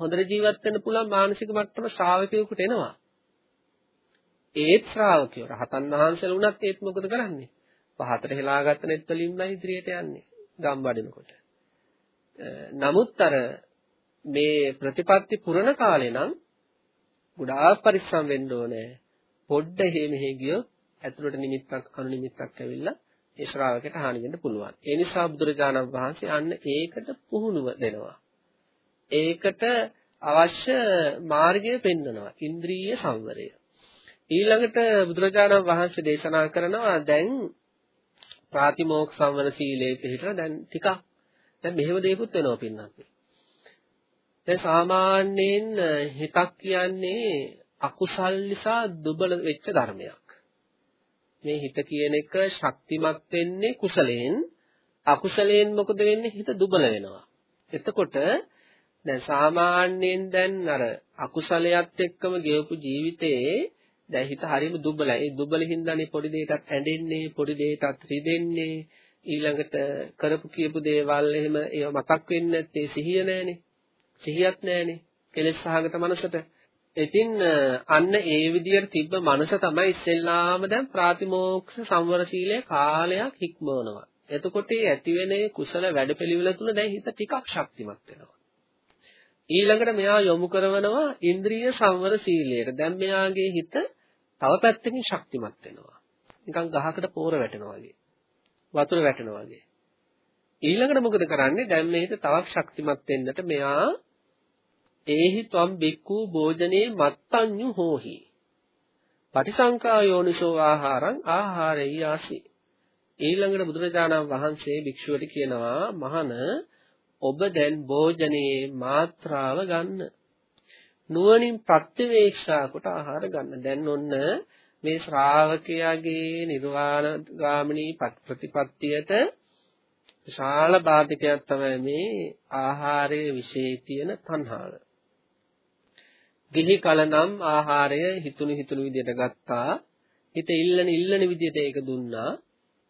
Speaker 1: හොඳට ජීවත් වෙන්න පුළුවන් මානසික මට්ටම ශ්‍රාවකයෙකුට එනවා. ඒත් ශ්‍රාවකයෝ රහතන් වහන්සේලා වුණත් ඒත් මොකද කරන්නේ? පහතට හෙලාගත්ත net වලින්ම ඉදිරියට යන්නේ ගම් වඩිනකොට. නමුත් අර මේ ප්‍රතිපත්ති පුරණ කාලේ නම් ගොඩාක් පරිස්සම් වෙන්න ඕනේ. පොඩ්ඩ එහෙ මෙහෙ ගියොත් ඇතුළට නිමිත්තක් අනු නිමිත්තක් ඇවිල්ලා ඒ ශ්‍රාවකයට හානි වෙන්න පුළුවන්. ඒ නිසා බුදුරජාණන් වහන්සේ අන්න ඒකට පුහුණුව දෙනවා. ඒකට අවශ්‍ය මාර්ගය පෙන්වනවා. ඉන්ද්‍රිය සංවරය. ඊළඟට බුදුරජාණන් වහන්සේ දේශනා කරනවා දැන් ප්‍රාතිමෝක්ෂ සංවර සීලයේ පිළිතර දැන් ටිකක් දැන් මෙහෙම දෙයක්ත් වෙනවා පින්නත්. දැන් සාමාන්‍යයෙන් හිතක් කියන්නේ අකුසල් නිසා දුබල වෙච්ච ධර්මයක්. මේ හිත කියන එක ශක්තිමත් වෙන්නේ කුසලයෙන් අකුසලයෙන් මොකද වෙන්නේ හිත දුබල වෙනවා. එතකොට දැන් සාමාන්‍යයෙන් දැන් අර අකුසලයක් එක්කම ගෙවපු ජීවිතේ දැන් හිත හරියම දුබලයි. ඒ දුබල හින්දානේ පොඩි දෙයකටත් ඇඬෙන්නේ, පොඩි දෙයකටත් රිදෙන්නේ. ඊළඟට කරපු කියපු දේවල් එහෙම ඒව මතක් වෙන්නේ නැත්තේ සිහිය නැහනේ. සිහියක් නැහනේ. කෙලෙස් සහගත මනසට. ඉතින් අන්න ඒ විදියට තිබ්බ මනස තමයි ඉස්සෙල්ලාම දැන් ප්‍රාතිමෝක්ෂ සංවර සීලය කාලයක් හික්මවනවා. එතකොට ඒ ඇතිවෙන කුසල වැඩපිළිවෙල තුල දැන් හිත ටිකක් ශක්තිමත් වෙනවා. ඊළඟට මෙයා යොමු කරනවා ඉන්ද්‍රිය සංවර සීලයට. දැන් මෙයාගේ හිත තව පැත්තකින් ශක්තිමත් වෙනවා. නිකන් ගහකට පෝර වැටෙනවා වගේ. වතුර වැටෙනවා වගේ. ඊළඟට මොකද කරන්නේ? දැන් මේ හිත තවත් ශක්තිමත් වෙන්නට මෙයා ඒහි ත්වම් බික්කු භෝජනේ මත්තඤ්ඤු හෝහි. පටිසංකා යෝනිසෝ ආහාරං ආහාරෙයි ආසි. ඊළඟට බුදුරජාණන් වහන්සේ භික්ෂුවට කියනවා මහන ඔබ දැන් භෝජනයේ මාත්‍රාව ගන්න. නුවණින් ප්‍රත්‍යවේක්ෂා කොට ආහාර ගන්න. දැන් ඔන්න මේ ශ්‍රාවකයාගේ නිර්වාණ ගාමිනී ප්‍රතිපත්තියට විශාල බාධකයක් තමයි මේ ආහාරයේ විශේෂ තියෙන තණ්හාව. ගිහි කලනම් ආහාරය හිතුණු හිතුණු විදියට ගත්තා. හිත ඉල්ලන ඉල්ලන විදියට ඒක දුන්නා.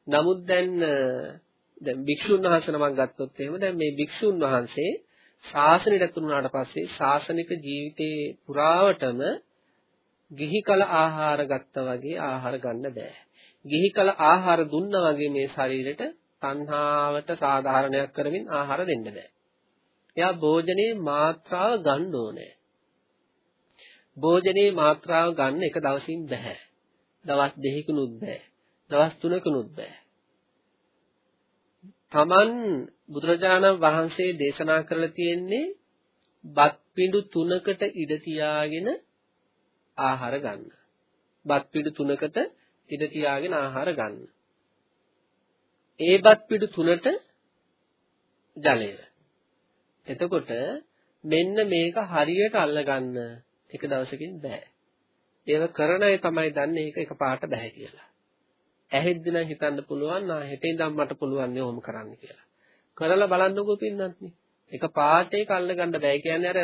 Speaker 1: නමුත් දැන් දැන් භික්ෂුන් වහන්සේ නමක් ගත්තොත් එහෙම දැන් මේ භික්ෂුන් වහන්සේ ශාසනයට තුරුනාට පස්සේ ශාසනික ජීවිතේ පුරාවටම ගිහි කල ආහාර ගත්තා වගේ ආහාර ගන්න බෑ. ගිහි කල ආහාර දුන්නා වගේ මේ ශරීරෙට තණ්හාවට සාධාරණයක් කරමින් ආහාර දෙන්න බෑ. එයා භෝජනයේ මාත්‍රාව ගන්න ඕනේ. භෝජනයේ මාත්‍රාව ගන්න එක දවසින් බෑ. දවස් දෙකකුනුත් බෑ. දවස් තුනකුනුත් බෑ. Taman බුදුරජාණන් වහන්සේ දේශනා කරලා තියෙන්නේ බත් පිඬු තුනකට ඉඩ තියාගෙන ආහාර ගන්න. බත් පිඬු තුනකට ඉඩ තියාගෙන ආහාර ගන්න. ඒ බත් පිඬු තුනට ජලය. එතකොට මෙන්න මේක හරියට අල්ලගන්න එක දවසකින් බෑ. ඒව කරන අය තමයි දන්නේ ඒක එකපාරට බෑ කියලා. ඇහෙද්දි නම් හිතන්න පුළුවන් නා හෙටේ ඉඳන් මට පුළුවන් නේ ඔහොම කරන්න කියලා. කරලා බලන්නකෝ පින්නත් නේ. එක පාටේ කල්ල ගන්න බෑ කියන්නේ අර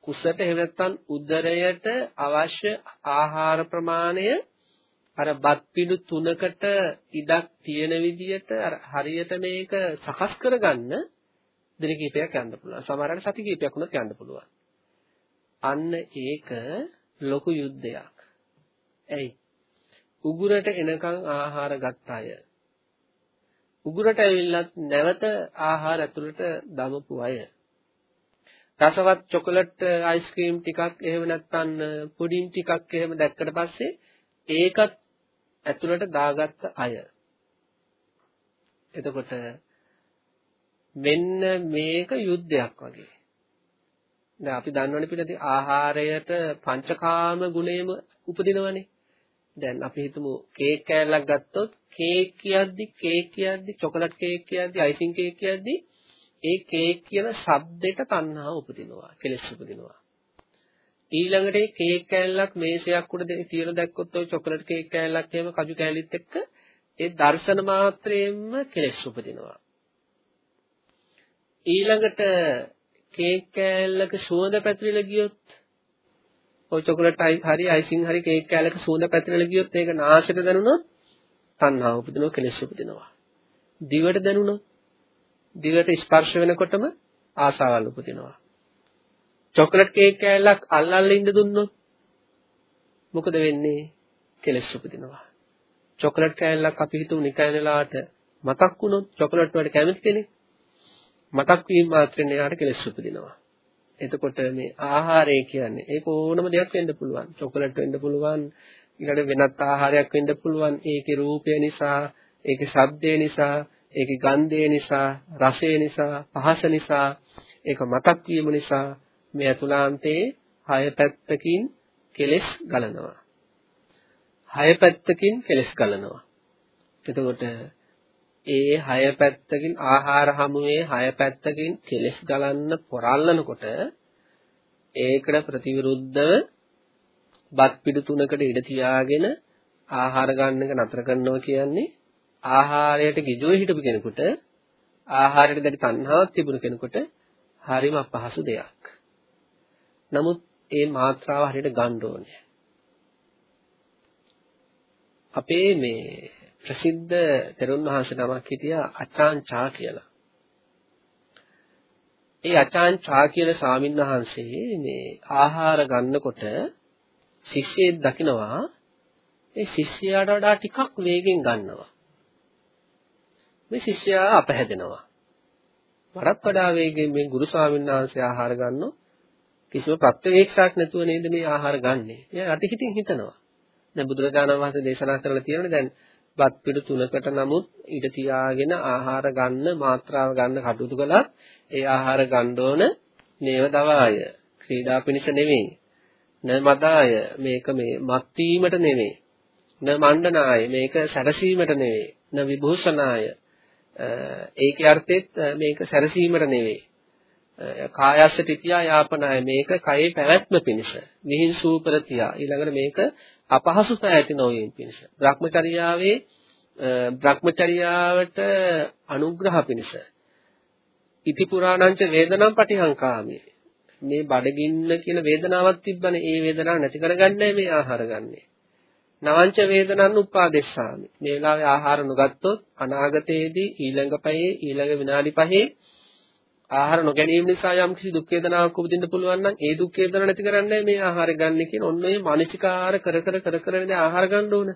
Speaker 1: කුසට එහෙම නැත්නම් උදරයට අවශ්‍ය ආහාර ප්‍රමාණය අර බත් පිඩු තුනකට ඉඩක් තියෙන විදිහට අර හරියට මේක සකස් කරගන්න දින කිහිපයක් යන්න පුළුවන්. සමහරවිට සති කිහිපයක් උනත් යන්න පුළුවන්. අන්න ඒක ලොකු යුද්ධයක්. ඇයි? උගුරට එනකන් ආහාර ගත්ත අය උගුරට ඇවිල්ලත් නැවත ආහාර ඇතුළට දමපු අය. රසවත් චොකලට් අයිස්ක්‍රීම් ටිකක් එහෙම නැත්නම් පුඩින් ටිකක් එහෙම දැක්කට පස්සේ ඒකත් ඇතුළට දාගත්ත අය. එතකොට මෙන්න මේක යුද්ධයක් වගේ. දැන් අපි දන්නවනේ පිළිදි ආහාරයට පංචකාම ගුණයම උපදිනවනේ. දැන් අපි හිතමු කේක් කෑල්ලක් ගත්තොත් කේක් කියද්දි කේක් කියද්දි චොකලට් කේක් කියද්දි අයිසිං කේක් කියද්දි ඒ කේක් කියන ශබ්දෙට තණ්හාව උපදිනවා කෙලෙස් උපදිනවා. ඊළඟට ඒ කේක් කෑල්ලක් මේසයක් උඩ තියෙන දැක්කොත් ඔය චොකලට් කේක් කෑල්ලක් එහෙම කජු කෑල්ලෙත් එක්ක ඒ දර්ශන මාත්‍රයෙන්ම කෙලෙස් උපදිනවා. ඊළඟට කේක් කෑල්ලක සුවඳ පැතිරලා ගියොත් ඔය චොකලට් හරි අයිසිං හරි කේක් කෑල්ලක සුවඳ පැතිරලා ගියොත් ඒක නාසයට දැනුණොත් තණ්හාව උපදිනවා කෙලෙස් උපදිනවා. දිවට දැනුණොත් දිවට ස්පර්ශ වෙනකොටම ආසාවල් උපදිනවා. චොකලට් කේක් කෑල්ලක් අල්ලල්ල ඉඳ දුන්නොත් මොකද වෙන්නේ? කෙලෙස් උපදිනවා. චොකලට් කෑල්ලක් අපි හිතුව නිකන් වෙලාවට මතක් වුණොත් චොකලට් වලට කැමති කෙනෙක් මතක් වීම මාත්‍රෙන් එයාට කෙලෙස් උපදිනවා. එතකොට මේ ආහාරය කියන්නේ ඒක ඕනම දෙයක් වෙන්න පුළුවන්. චොකලට් වෙන්න පුළුවන්, ඊළඟ වෙනත් ආහාරයක් වෙන්න පුළුවන්. ඒකේ රූපය නිසා, ඒකේ ශබ්දය නිසා, ඒකේ ගන්ධය නිසා, රසය නිසා, පහස නිසා, ඒක මතක් වීම නිසා මේ අතුලාන්තයේ හය පැත්තකින් කෙලෙස් ගලනවා. හය පැත්තකින් කෙලෙස් ගලනවා. එතකොට ඒ හය පැත්තකින් ආහාර හමුවේ හය පැත්තකින් කෙලස් ගලන්න පොරල්ලනකොට ඒකට ප්‍රතිවිරුද්ධව බත් පිඩු තුනකට ඉඩ තියාගෙන ආහාර ගන්න එක නතර කරනවා කියන්නේ ආහාරයට ගිජුව හිටපු කෙනෙකුට ආහාරයට දැඩි තණ්හාවක් තිබුණ කෙනෙකුට හරිම අපහසු දෙයක්. නමුත් ඒ මාත්‍රාව හරියට ගන්න ඕනේ. අපේ මේ ප්‍රසිද්ධ තෙරුන් වහන්සේ නමක් හිටියා අචාන්චා කියලා. ඒ අචාන්චා කියන ස්වාමීන් වහන්සේ මේ ආහාර ගන්නකොට ශිෂ්‍යයෙක් දකිනවා ඒ ශිෂ්‍යයාට වඩා ටිකක් වේගෙන් ගන්නවා. මේ ශිෂ්‍යයා අපහැදෙනවා. වරක් වඩා වේගෙන් මේ ගුරු ස්වාමීන් වහන්සේ ආහාර ගන්නෝ කිසිම ප්‍රත්‍යවේක්ෂාවක් නැතුව නේද මේ ආහාර ගන්නෙ. එයා අතිහිතින් හිතනවා. දැන් බුදුරජාණන් වහන්සේ දේශනා කරලා තියෙනනේ දැන් බත් පිඩු තුනකට නමුත් ඊට තියාගෙන ආහාර ගන්න මාත්‍රාව ගන්න කටයුතු කළත් ඒ ආහාර ගන්න ඕන නේව දවාය ක්‍රීඩා පිණිස නෙවෙයි න මදාය මේක මේ මත් වීමට නෙවෙයි න මණ්ඩනාය මේක සැරසීමට නෙවෙයි න විභූෂණාය ඒකේ අර්ථෙත් මේක සැරසීමට නෙවෙයි කායස්ස තිතියා යාපනාය මේක කයේ පැවැත්ම පිණිස. විහිං සූපරතියා ඊළඟට මේක අපහසුතා ඇති නොවීම පිණිස. භ්‍රමචර්යාවේ භ්‍රමචර්යාවට අනුග්‍රහ පිණිස. ඉති පුරාණංච වේදනම් පටිහංකාමි මේ බඩගින්න කියන වේදනාවක් තිබ්බනේ. ඒ වේදනාව නැති කරගන්නයි මේ ආහාර ගන්නෙ. නවංච වේදනන් උපාදේශාමි මේ වෙලාවේ ආහාර නොගත්තොත් අනාගතයේදී ඊළඟ පහේ ඊළඟ විනාඩි පහේ ආහාර නොගැනීම නිසා යම් කිසි දුක් වේදනාවක් උපදින්න පුළුවන් නම් ඒ දුක් වේදනා නැති කරන්නයි මේ ආහාර ගන්න කියන ඔන්න ඔය මානසිකාර කර කර කර කර ඉඳන් ආහාර ගන්න ඕන.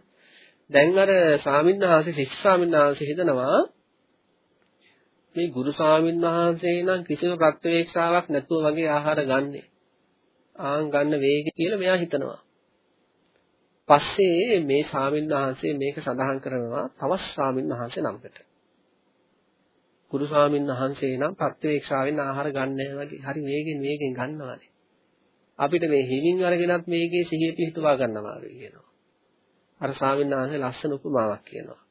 Speaker 1: දැන් අර ස්වාමීන් වහන්සේ ශිෂ්‍ය ස්වාමීන් වහන්සේ හිතනවා මේ ගුරු ස්වාමීන් වහන්සේ නම් කිසිම ප්‍රත්‍යවේක්ෂාවක් නැතුව වගේ ආහාර ගන්නෙ. ආන් ගන්න වේගය කියලා මෙයා හිතනවා. පස්සේ මේ ස්වාමීන් වහන්සේ මේක සඳහන් කරනවා තවත් ස්වාමීන් වහන්සේ නමකට. ගුරු ස්වාමීන් වහන්සේ නම් ප්‍රත්‍යවේක්ෂාවෙන් ආහාර ගන්න වගේ හරි වේගෙන් වේගෙන් ගන්නවානේ. අපිට මේ හිමින් අරගෙනත් මේකේ සිහිය පිහිටුවා ගන්නවා කියනවා. අර ස්වාමීන් වහන්සේ ලස්සන උපමාවක් කියනවා.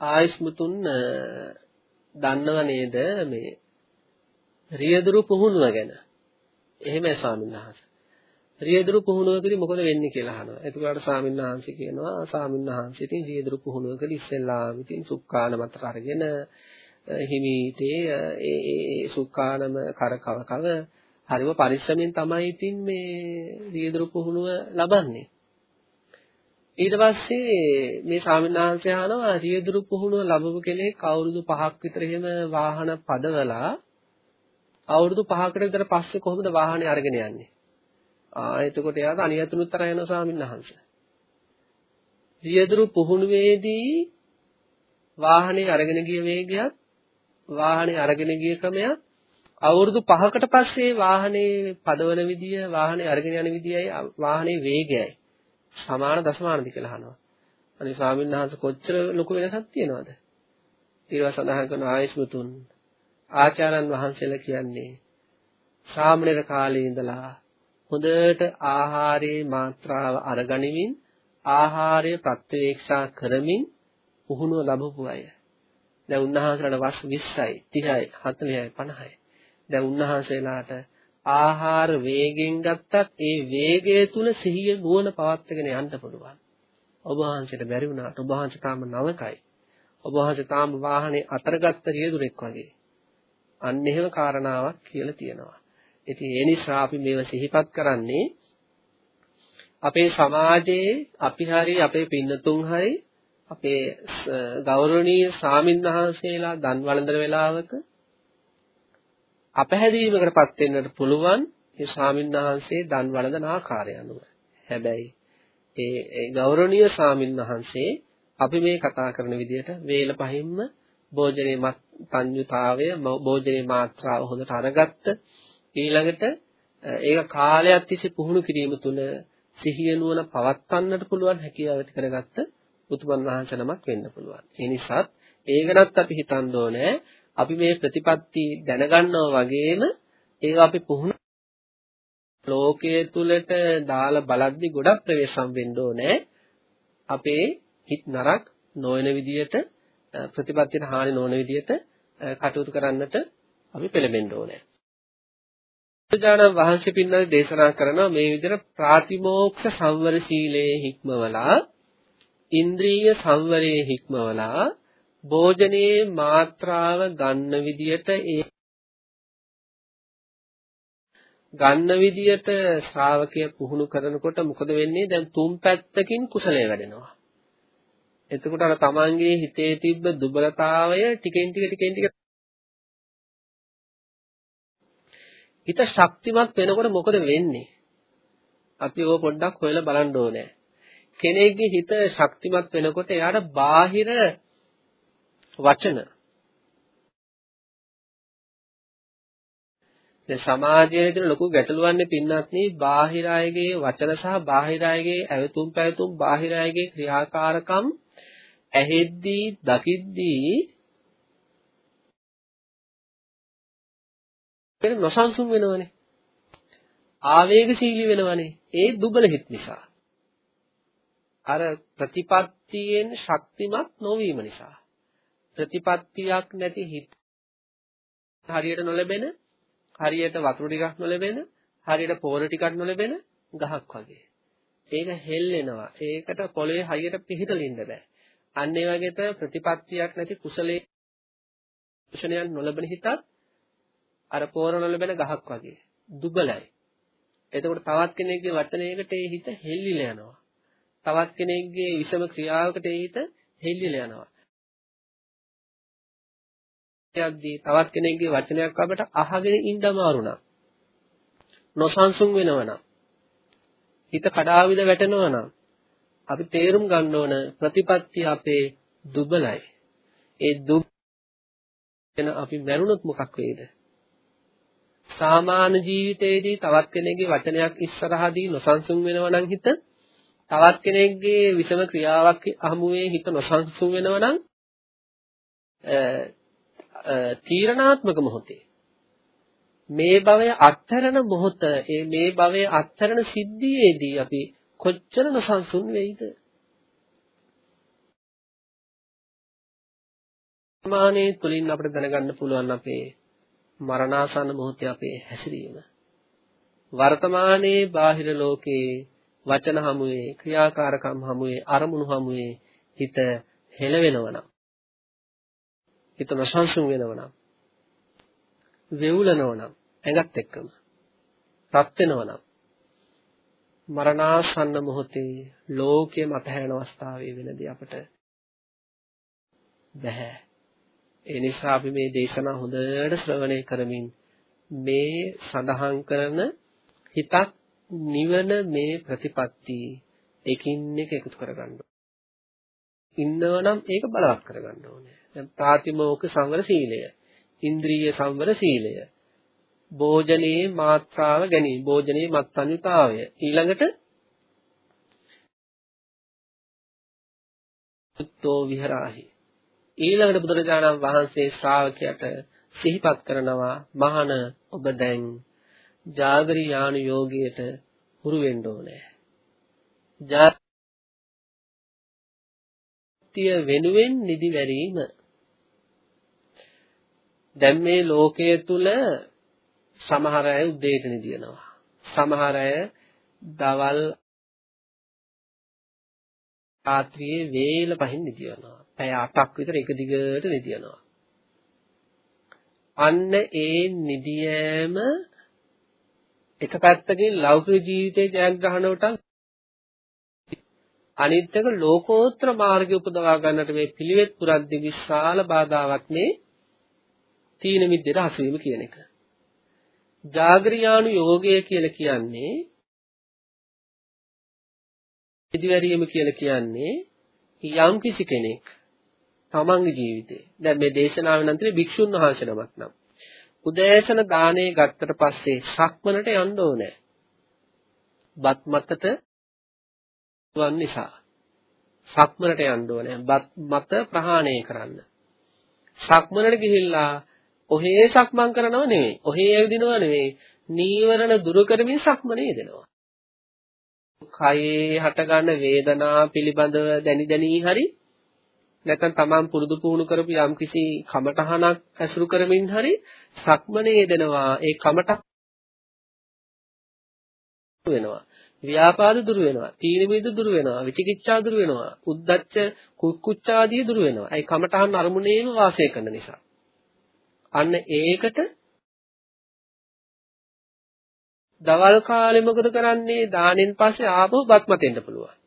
Speaker 1: ආයස්මුතුන් දන්නව නේද මේ රියදුරු පුහුණුව ගැන? එහෙමයි ස්වාමීන් වහන්සේ. රියදුරු පුහුණුවකදී මොකද වෙන්නේ කියලා අහනවා. එතකොට ස්වාමීන් වහන්සේ කියනවා ස්වාමීන් වහන්සේ ඉතින් රියදුරු පුහුණුවකදී ඉස්සෙල්ලාම ඉතින් සුක්කාන මතර අරගෙන හිමීතේ ඒ ඒ සුක්කානම කරකව කව හරිම පරිස්සමෙන් තමයි ඉතින් මේ රියදුරු පුහුණුව ලබන්නේ. ඊට පස්සේ මේ ස්වාමීන් වහන්සේ අහනවා රියදුරු පුහුණුව ලැබපු කෙනෙක් අවුරුදු 5ක් විතර එහෙම වාහන පදවලා අවුරුදු 5කට විතර පස්සේ කොහොමද වාහනේ අරගෙන යන්නේ? ආ එතකොට එයාට අනියතුනුත් තරහ යනවා ස්වාමීන් වහන්සේ. රියදුරු පුහුණුවේදී වාහනේ අරගෙන ගිය වේගයත් වාහනේ අරගෙන ගිය ක්‍රමයක් අවුරුදු 5කට පස්සේ වාහනේ පදවන විදිය වාහනේ අරගෙන යන විදියයි වාහනේ වේගයයි සමාන දශමානද කියලා අහනවා. අනේ ස්වාමීන් වහන්සේ කොච්චර ලොකු වෙනසක් තියෙනවද? ඊළඟ සඳහන් කරන ආයස්මතුන් ආචාර්යන් වහන්සේලා කියන්නේ ශ්‍රාමණේර කාලේ ඉඳලා හොඳට ආහාරයේ මාත්‍රාව අරගනිමින් ආහාරය ප්‍රත්‍යවේක්ෂා කරමින් පුහුණුව ලැබපු අය. දැන් උන්වහන්සේලාට වස් 20යි 30යි 40යි 50යි. දැන් උන්වහන්සේලාට ආහාර වේගෙන් ගත්තත් ඒ වේගය තුල සිහිය නුවණ පවත්වාගෙන යන්න පුළුවන්. ඔබ වහන්සේට බැරි වුණාට ඔබ වහන්සේ තාම නවකයි. ඔබ වහන්සේ තාම වාහනේ අතරගත්ත රියදුරෙක් වගේ. අන්න එහෙම කාරණාවක් කියලා තියෙනවා. ඉතින් ඒ නිසා අපි මේව සිහිපත් කරන්නේ අපේ සමාජයේ අපි හරි අපේ පින්නතුන් හරි අපේ ගෞරවනීය සාමින්වහන්සේලා දන් වළඳන වෙලාවක අපහැදීමකටපත් වෙන්නට පුළුවන් ඒ ස්වාමින්වහන්සේ දන් වළඳන ආකාරය අනුව. හැබැයි ඒ ඒ ගෞරවනීය ස්වාමින්වහන්සේ අපි මේ කතා කරන විදිහට වේල පහින්ම භෝජනේ මත් සංයුතාවය භෝජනේ මාත්‍රාව හොඳට අරගත්ත ඊළඟට ඒක කාලයක් තිස්සේ පුහුණු කිරීම තුළ සිහිය නුවණ පවත්වන්නට පුළුවන් හැකියාව ඇති කරගත්ත උතුමන් වහන්සේ නමක් වෙන්න පුළුවන්. ඒ නිසාත් ඒකනත් අපි හිතන්න ඕනේ අපි මේ ප්‍රතිපත්ති දැනගන්නවා වගේම ඒවා අපි පුහුණු ලෝකයේ තුලට දාලා බලද්දි ගොඩක් ප්‍රවේශම් වෙන්න ඕනේ. අපේ හිත නරක නොවන විදියට ප්‍රතිපත්තියට හානි නොවන විදියට කටයුතු කරන්නට අපි පෙළඹෙන්න ඕනේ. බුදුජානක වහන්සේ පින්නදී දේශනා කරනවා මේ විදිහට ප්‍රාතිමෝක්ෂ සංවර සීලයේ හික්මවලා ඉන්ද්‍රිය සංවරයේ හික්මවලා භෝජනයේ මාත්‍රාව ගන්න විදියට ඒ ගන්න විදියට ශ්‍රාවකය පුහුණු කරනකොට මොකද වෙන්නේ දැන් තුන් පැත්තකින් කුසලය වැඩෙනවා එතකොට අර තමන්ගේ හිතේ තිබ්බ දුබලතාවය ටිකෙන් ටික ටිකෙන් ටික හිත ශක්තිමත් වෙනකොට මොකද වෙන්නේ? අපි ඕක පොඩ්ඩක් හොයලා බලන්න ඕනේ. කෙනෙක්ගේ හිත ශක්තිමත් වෙනකොට එයාට බාහිර වචන දැන් සමාජයේ තියෙන ලොකු ගැටලුවන්නේ පින්නත් නේ බාහිර අයගේ වචන සහ බාහිර අයගේ ඇවතුම් පැවතුම් බාහිර අයගේ ක්‍රියාකාරකම් ඇහෙද්දී දකිද්දී ඒක නොසන්සුන් වෙනවනේ. ආවේගශීලී වෙනවනේ. ඒ දුබල හිත් නිසා. අර ප්‍රතිපත්තියෙන් ශක්තිමත් නොවීම නිසා. ප්‍රතිපත්තියක් නැති හිත හරියට නොලැබෙන හරියට වතුර ටිකක් නොලැබෙන හරියට පොර ටිකක් නොලැබෙන ගහක් වගේ. ඒක හෙල්ලෙනවා. ඒකට පොළවේ හරියට පිහිටලින්න බෑ. අන්න ඒ වගේ ප්‍රතිපත්තියක් නැති කුසලයේ කුෂණයක් නොලැබෙන හිතත් අර පෝරන ලැබෙන ගහක් වගේ දුබලයි. එතකොට තවත් කෙනෙක්ගේ වචනයකට ඒ හිත හෙල්ලිලා යනවා. තවත් කෙනෙක්ගේ විසම ක්‍රියාවකට ඒ හිත හෙල්ලිලා යනවා. යද්දී තවත් කෙනෙක්ගේ වචනයක් අපට අහගෙන ඉන්න අමාරුණා. නොසන්සුන් වෙනවනම් හිත කඩාවිද වැටෙනවනම් අපි තේරුම් ගන්න ඕන ප්‍රතිපත්තිය අපේ දුබලයි. ඒ දුබ එන අපි මැරුණොත් මොකක් වෙයිද? සාමාන්‍ය ජීවිතයේදී තවත් කෙනෙක්ගේ වචනයක් ඉස්සරහදී නොසන්සුන් වෙනවා නම් හිත තවත් කෙනෙක්ගේ විසම ක්‍රියාවක් අහමුවේ හිත නොසන්සුන් වෙනවා නම් තීරණාත්මක මොහොතේ. මේ භවය අත්හැරන මොහොත ඒ මේ භවය අත්හැරන සිද්ධියේදී අපි කොච්චර නොසන්සුන් වෙයිද? මානේ තුලින් අපිට දැනගන්න පුළුවන් අපේ මරණාසන්න මොහොතේ අපේ හැසිරීම. වර්තමානයේ බාහිර ලෝකයේ වචන හමුවේ ක්‍රියාකාරකම් හමුවේ අරමුණු හමුවේ හිත හෙලවෙනවනම් හිත නොසන්සුන් වෙනවනම් වෙවුලනවනම් ඇඟත් එක්කම රත් වෙනවනම් මරණාසන්න මොහොතේ ලෝකයේ මතහැරෙන අවස්ථාවේ වෙනදී අපට බෑ ඒ නිසා අපි මේ දේශනා හොඳට ශ්‍රවණය කරමින් මේ සඳහන් කරන හිතක් නිවන මේ ප්‍රතිපත්ති එකින් එක එකතු කරගන්න ඉන්නවනම් ඒක බලවත් කරගන්න ඕනේ. දැන් ප්‍රාතිමෝක සංවර සීලය, ඉන්ද්‍රිය සංවර සීලය, භෝජනයේ මාත්‍රාව ගැනීම, භෝජනයේ මත්සන්විතාවය. ඊළඟට උත්තෝ විහරාහි ඊළඟට බුදුරජාණන් වහන්සේ ශ්‍රාවකයට සිහිපත් කරනවා මහාන ඔබ දැන් ජාගරි යානු යෝගයට හුරු වෙන්න ඕනේ. ජාතිය වෙනුවෙන් නිදි වැරීම. දැන් මේ ලෝකයේ තුල සමහර අය උදේට නිදිනවා. සමහර අය දවල් රාත්‍රියේ වේල පහින් නිදිනවා. පැය 8ක් විතර එක දිගට නිදිනවා. අන්න ඒ නිදියෑම එක පැත්තකින් ලෞකික ජීවිතයේ ජයග්‍රහණයට අනිත් එක ලෝකෝත්තර මාර්ගය උපදවා ගන්නට මේ පිළිවෙත් පුරද්දී විශාල බාධාවක් මේ තීන මිද්දේට හසු වීම කියන එක. ජාගරියානු යෝගය කියලා කියන්නේ ඉදිවැරීම කියලා කියන්නේ යම් කිසි කෙනෙක් තමන්ගේ ජීවිතේ. දැන් මේ දේශනාවෙන් අන්තරේ භික්ෂුන් වහන්සේ නමක් නම් උදෑසන දානේ ගත්තට පස්සේ සක්මනට යන්න ඕනේ. බත් මතට වන් නිසා සක්මනට යන්න ඕනේ. බත් මත ප්‍රහාණය කරන්න. සක්මනට ගිහිල්ලා ඔහේ සක්මන් කරනව නෙවෙයි. ඔහේ ඇවිදිනව නෙවෙයි. නීවරණ දුරු කරමින් සක්මනේ දෙනවා. කයේ හටගන්න වේදනා පිළිබඳව දැනි දැනි හරි නැත්නම් තමන් පුරුදු පුහුණු කරපු යම්කිසි කමටහනක් ඇසුරු කරමින් හරි සක්මනේ දෙනවා ඒ කමට වෙනවා. ව්‍යාපාද දුරු වෙනවා. තීන මිද දුරු වෙනවා. විචිකිච්ඡා දුරු වෙනවා. උද්දච්ච කුක්කුච්චා ආදී දුරු වෙනවා. ඒ කමටහන් අරමුණේම වාසය කරන නිසා. අන්න ඒකට දවල් කාලේ මොකද කරන්නේ දානෙන් පස්සේ ආපහු බත් මතෙන්න පුළුවන්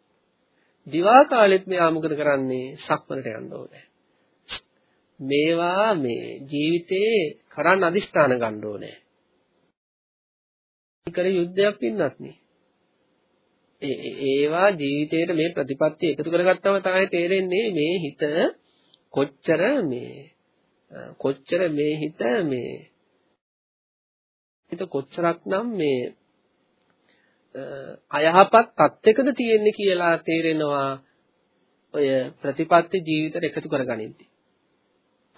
Speaker 1: දිවා කාලෙත් මෙයා මොකද කරන්නේ? සක්මනට යන්න ඕනේ. මේවා මේ ජීවිතේ කරන්න අදිස්ථාන ගන්න ඕනේ. කර යුද්ධයක් පින්නත් නේ. ඒවා ජීවිතේට මේ ප්‍රතිපත්ති එකතු කරගත්තම තමයි තේරෙන්නේ මේ හිත කොච්චර මේ කොච්චර මේ හිත මේ හිත කොච්චරක්නම් මේ අයහපත් තත්යකද තියෙන්නේ කියලා තේරෙනවා ඔය ප්‍රතිපත්ති ජීවිතයට එකතු කරගනිද්දී.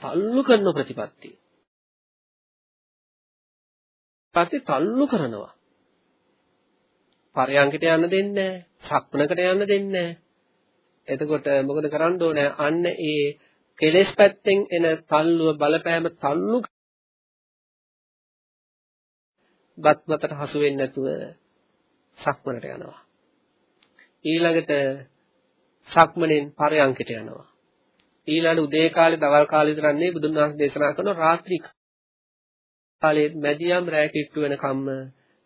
Speaker 1: තල්ලු කරන ප්‍රතිපත්ති. පස්සේ තල්ලු කරනවා. පරයන්කට යන්න දෙන්නේ නැහැ. සක්මනකට යන්න දෙන්නේ නැහැ. එතකොට මොකද කරන්න ඕනේ? අන්න ඒ කෙලෙස් පැත්තෙන් එන තල්ලුව බලපෑම තල්ලු බත් මතට හසු වෙන්නේ නැතුව සක්මනට යනවා. ඊළඟට සක්මණෙන් පරයන්කට යනවා. ඊළඟ උදේ කාලේ දවල් කාලේ විතරන්නේ බුදුන් වහන්සේ දේශනා කරන රාත්‍රී කාලයේ මැදියම් රැ කිට්ටු වෙනකම්ම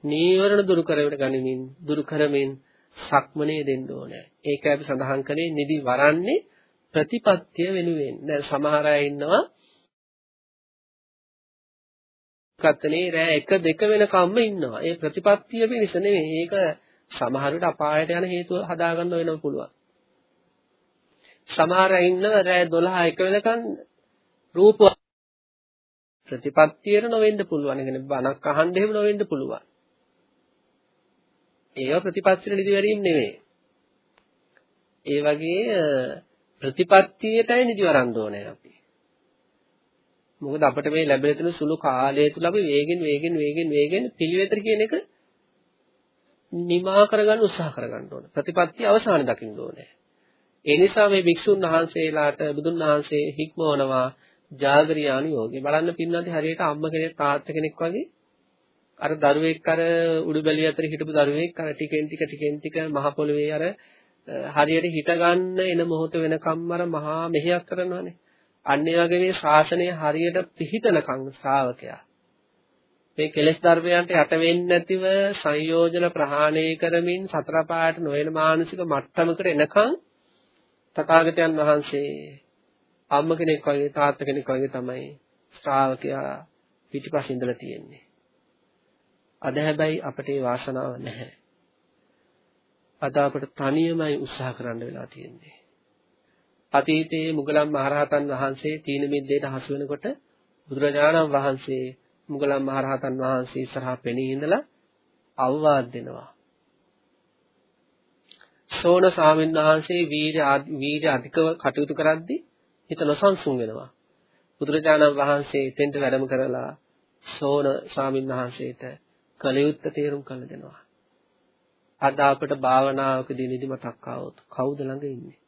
Speaker 1: නීවරණ දුරු කරගෙන ගනිමින් දුරු කරමින් සක්මනේ දෙන්න ඕනේ. ඒක අපි සඳහන් කළේ නිදි වරන්නේ ප්‍රතිපත්තිය වෙනුවෙන්. දැන් සමහර අය ඉන්නවා කත්තනේ රෑ 1 2 වෙනකම්ම ඉන්නවා. ඒ ප්‍රතිපත්තිය පිණිස නෙමෙයි. ඒක සමහර විට අපායට යන හේතුව හදාගන්න වෙනව පුළුවන්. සමහර අය ඉන්නව රෑ 12 1 වෙනකන් රූප ප්‍රතිපත්තියට නොවෙන්න පුළුවන්. ඒ කියන්නේ බණක් අහන්න එහෙම නොවෙන්න පුළුවන්. ඒව ප්‍රතිපත්තියට නිදි වැරීම නෙවෙයි. ඒ වගේ ප්‍රතිපත්තියටයි නිදි වරන්න ඕනේ අපි. මොකද අපිට මේ ලැබෙන තුන සුළු කාලය තුල අපි වේගෙන් වේගෙන් වේගෙන් වේගෙන් පිළිවෙතර කියන එක නිමා කරගන්න උත්සාහ කරගන්න ඕනේ. ප්‍රතිපත්තිය අවසානයේ දකින්න ඕනේ. ඒ නිසා මේ භික්ෂුන් වහන්සේලාට බුදුන් වහන්සේ හික්මවනවා ජාගරියානු යෝගේ. බලන්න පින්නන්ති හරියට අම්ම කෙනෙක් තාත්තා කෙනෙක් වගේ අර දරුවෙක් අර උඩුබැලිය අතර හිටපු දරුවෙක් අර ටිකෙන් ටික ටිකෙන් ටික මහ පොළවේ අර හරියට හිට ගන්න එන මොහොත වෙනකම් අර මහා මෙහෙයක් කරනවානේ. අන්න ඒ වගේ මේ ශාසනය හරියට පිහිටනකම් ශ්‍රාවකයා මේ කෙලෙස් ධර්මයන්ට යට වෙන්නේ නැතිව සංයෝජන ප්‍රහාණය කරමින් සතර පායට නොවන මානසික මට්ටමකට එනකම් තථාගතයන් වහන්සේ අම්ම කෙනෙක් වගේ තාත්තා කෙනෙක් වගේ තමයි ශ්‍රාවකයා පිටිපස්සේ ඉඳලා තියෙන්නේ. අද හැබැයි අපට ඒ වාසනාව නැහැ. අද අපට තනියමයි උත්සාහ කරන්න වෙලා තියෙන්නේ. අතීතයේ මුගලන් මහරහතන් වහන්සේ තීන මිද්දේට හසු වෙනකොට බුදුරජාණන් වහන්සේ මුගලන් මහරහතන් වහන්සේ ඉස්සරහා පෙනී ඉඳලා අවවාද දෙනවා. සෝන ස්වාමීන් වහන්සේ වීර්ය වීර්ය අධිකව කටයුතු කරද්දී හිත නොසන්සුන් වෙනවා. බුදුරජාණන් වහන්සේ එතෙන්ට වැඩම කරලා සෝන ස්වාමීන් වහන්සේට කලියුත්ත තේරුම් කළ දෙනවා. අද අපට භාවනාවකදී නිදිමතක් ආවොත් කවුද ළඟ ඉන්නේ?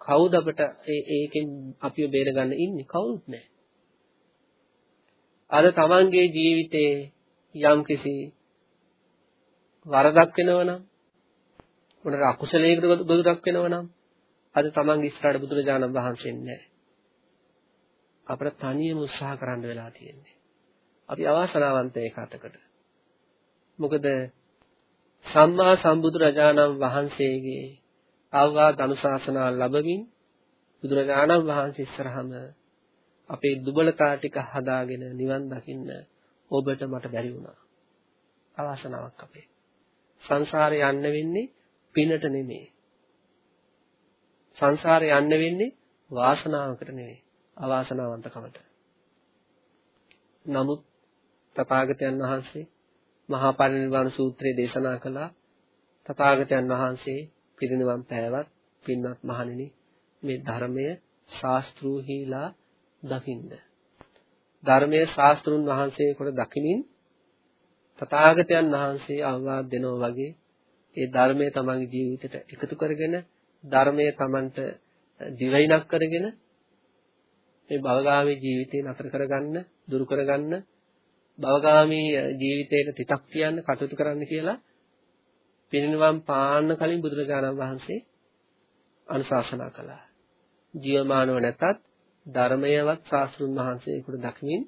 Speaker 1: කවුද අපට ඒකෙන් අපිව බේරගන්න ඉන්නේ? කවුරුත් නැහැ. අද තමන්ගේ ජීවිතේ යම්කිසි වරදක් වෙනවනම් මොනක අකුසලයකට ගොදුරක් වෙනවනම් අද තමන්ගේ ඉස්සරහට බුදුරජාණන් වහන්සේ නැහැ. අපිට තනියම උත්සාහ කරන්න වෙලා තියෙන්නේ. අපි අවාසනාවන්ත ඒකටකට. මොකද සම්මා සම්බුදුරජාණන් වහන්සේගේ අවවාද අනුශාසනා ලැබමින් බුදුරජාණන් වහන්සේ ඉස්සරහම අපේ දුබලතා ටික හදාගෙන නිවන් දකින්න ඔබට මට බැරි වුණා. අවාසනාවක් අපේ. සංසාරේ යන්න වෙන්නේ පිනට නෙමෙයි. සංසාරේ යන්න වෙන්නේ වාසනාවකට නෙමෙයි. අවාසනාවන්තකමට. නමුත් තථාගතයන් වහන්සේ මහා පරිනිර්වාණ සූත්‍රයේ දේශනා කළා තථාගතයන් වහන්සේ පිරිනිවන් පෑවත් පින්වත් මහණෙනි මේ ධර්මය ශාස්ත්‍රූහිලා දකින්න. ධර්මයේ ශාස්ත්‍රුන් වහන්සේ කොට දකිමින් තථාගතයන් වහන්සේ අවවාද දෙනවා වගේ ඒ ධර්මය තමන්ගේ ජීවිතයට එකතු කරගෙන ධර්මය තමන්ට දිවයිනක් කරගෙන මේ භවගාමී ජීවිතේ නතර කරගන්න දුරු කරගන්න භවගාමී ජීවිතයට තිතක් කියන්න කටයුතු කරන්න කියලා පිරිනිවන් පාන්න කලින් බුදුරජාණන් වහන්සේ අනුශාසනා කළා. ජීවමානව නැතත් ධර්මයවත් ශාස්ත්‍රුන් වහන්සේකට දක්මින්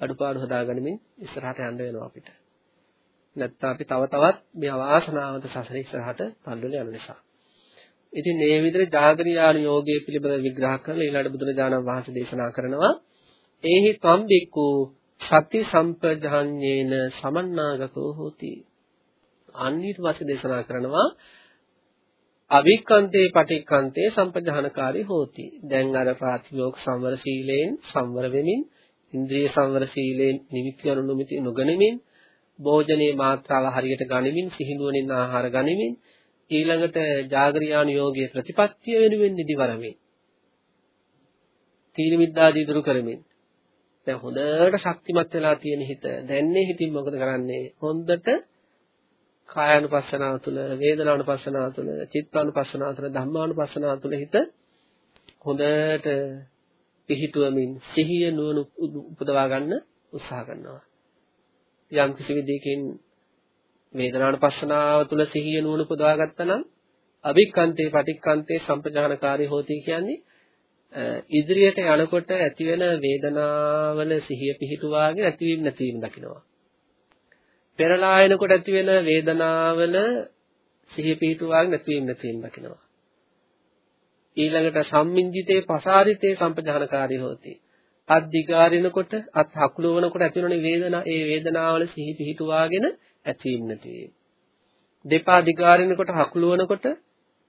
Speaker 1: අඩුපාඩු හදාගනිමින් ඉස්සරහට යන්න වෙනවා අපිට. නැත්නම් අපි තව තවත් මේ අවාසනාවන්ත සසර ඉස්සරහට තල්ලුල යන නිසා. ඉතින් මේ විදිහට ජාගරියාන යෝගයේ පිළිබඳ විග්‍රහ කරලා ඊළඟ බුදුරජාණන් වහන්සේ දේශනා කරනවා ඒහි තම්බික්කු සති සම්පජාඤ්ඤේන සමන්නාගතෝ හෝති. අනිත් වාසේ දේශනා කරනවා අවික්කන්තේ පටික්කන්තේ සම්පජානකාරී හෝති. දැන් අර ප්‍රාතිමෝක්ෂ සංවර සීලයෙන් සංවර වෙමින් ඉන්ද්‍රිය සංවර සීලයෙන් නිමිති අනුනිමිති නොගනිමින් භෝජනයේ මාත්‍රාව හරියට ගනිමින් සිහිනුවණින් ආහාර ගනිමින් ඊළඟට ජාගරියාන යෝගයේ ප්‍රතිපත්තිය වෙනුවෙන් නිදිවරමින් තීන මිද්දාදී දුරු කරමින් දැන් හොඳට ශක්තිමත් වෙලා තියෙන හිත. දැන්නේ හිතින් මොකද කරන්නේ? හොඳට කායानुපස්සනාව තුළ වේදනානුපස්සනාව තුළ චිත්තානුපස්සනාව තුළ ධම්මානුපස්සනාව තුළ හිත හොඳට පිහිටුවමින් සිහිය නුවණ උපදවා ගන්න උත්සාහ කරනවා. යම් කිසි විදිහකින් වේදනානුපස්සනාව තුළ සිහිය නුවණ උපදවා ගත්තා නම් අභික්කන්තේ පටික්කන්තේ සම්පජානකාරී හොති කියන්නේ ඉදිරියට යනකොට ඇතිවෙන වේදනාවල සිහිය පිහිටුවාගෙන ඇතිවීම නැතිවීම දකිනවා. පෙරලා එනකොට ඇතිවෙන වේදනාවල සිහිය පිහිටුවාගෙන නැතිවීම නැතිවීම දකිනවා. ඊළඟට සම්මිංජිතේ පසාරිතේ සම්පජානකාරී හොති. අත් දිගාරිනකොට අත් හකුලවනකොට ඇතිවෙන වේදනා ඒ වේදනාවල සිහි පිහිටුවාගෙන ඇතිවීම නැතිවීම. දෙපා දිගාරිනකොට හකුලවනකොට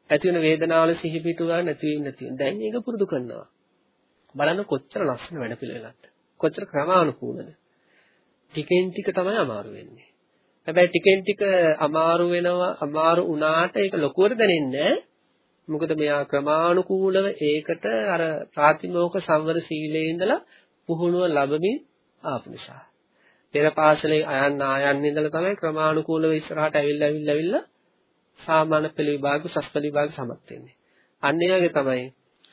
Speaker 1: ඇති වෙන වේදනාවල සිහි පිටුවා නැති වෙන්නේ නැති. දැන් මේක පුරුදු කරනවා. බලන්න කොච්චර ලස්සන වැඩ පිළිවෙලක්ද. කොච්චර ක්‍රමානුකූලද? ටිකෙන් ටික තමයි අමාරු වෙන්නේ. හැබැයි ටිකෙන් ටික අමාරු වෙනවා අමාරු වුණාට ඒක ලොකුවට දැනෙන්නේ මොකද මෙයා ක්‍රමානුකූලව ඒකට අර ප්‍රාතිමෝක සංවර සීලයේ ඉඳලා පුහුණුව ලැබමින් ආපු නිසා. පෙර පාසලේ අයන්න ආයන්න ඉඳලා තමයි ක්‍රමානුකූලව ඉස්සරහට ඇවිල්ලා ඇවිල්ලා ඇවිල්ලා සාමාන්‍ය පෙළ විභාග සස් පෙළ විභාග සමත් වෙන්නේ. අන්න ඒ වගේ තමයි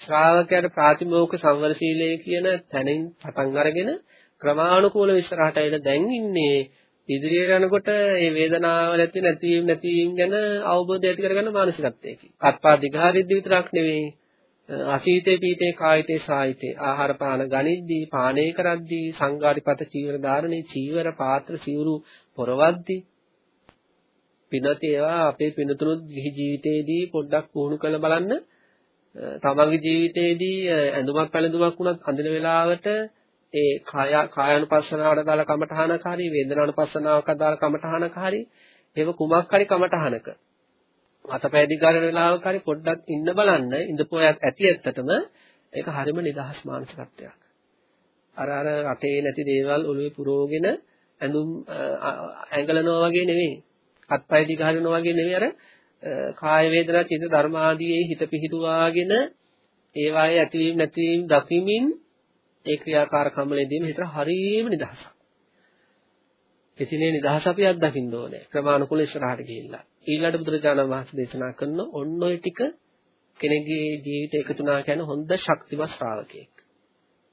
Speaker 1: ශ්‍රාවකයාට ප්‍රාතිමෝක්ෂ සංවර සීලය කියන තැනින් පටන් අරගෙන ක්‍රමානුකූලව ඉස්සරහට ඇවිල්ලා දැන් ඉන්නේ ඉදිරියට යනකොට මේ වේදනාවල ඇති නැතිවීම නැතිවීම ගැන අවබෝධය ඇති කරගන්න මානසිකත්වයකින්. අත්පා දිගහරිද්දි විතරක් නෙවෙයි අසීතේ පීතේ කායිතේ සායිතේ ආහාර පාන ගනිද්දී පානය කරද්දී සංඝාරිපත චීවර ධාරණේ චීවර පාත්‍ර සිවුරු පොරවද්දී පිනති ඒවා අපේ පිනතුණුත් ගිහි ජීවිතේදී පොඩ්ඩක් පුහුණු කරලා බලන්න. තමන්ගේ ජීවිතේදී ඇඳුමක් පැළඳුමක් වුණත් අඳින වෙලාවට ඒ කාය කායानुපස්සනාවට දාලා කමඨහනක හරි වේදනානුපස්සනාවක දාලා කමඨහනක හරි ඒව කුමක් හරි කමඨහනක. අතපැදි ගන්න වෙලාවක හරි පොඩ්ඩක් ඉන්න බලන්න ඉඳපොයක් ඇති ඇත්තටම ඒක හරිම නිදහස් මානසිකත්වයක්. අර අර රටේ නැති දේවල් ඔළුවේ පුරෝගෙන ඇඳුම් ඇඟලනවා වගේ නෙවෙයි. අත්පය දිග හරිනවා වගේ නෙවෙයි අර කාය වේදනා චිත්ත ධර්ම ආදී හිත පිහිටුවාගෙන ඒවායේ ඇතිවීම නැතිවීම දකිමින් ඒ ක්‍රියාකාරකම්වලදීම හිතට හරීම නිදහසක්. ඉතින් නිදහස අපි අත්දකින්න ඕනේ. ක්‍රමානුකූල ඉස්සරහට ගිහිල්ලා. ඊළඟ බුදුරජාණන් වහන්සේ දේශනා කරන ඔන්න ඔය ටික කෙනෙක්ගේ ජීවිතය එකතුනා කියන හොඳ ශක්තිමත් ශ්‍රාවකයෙක්.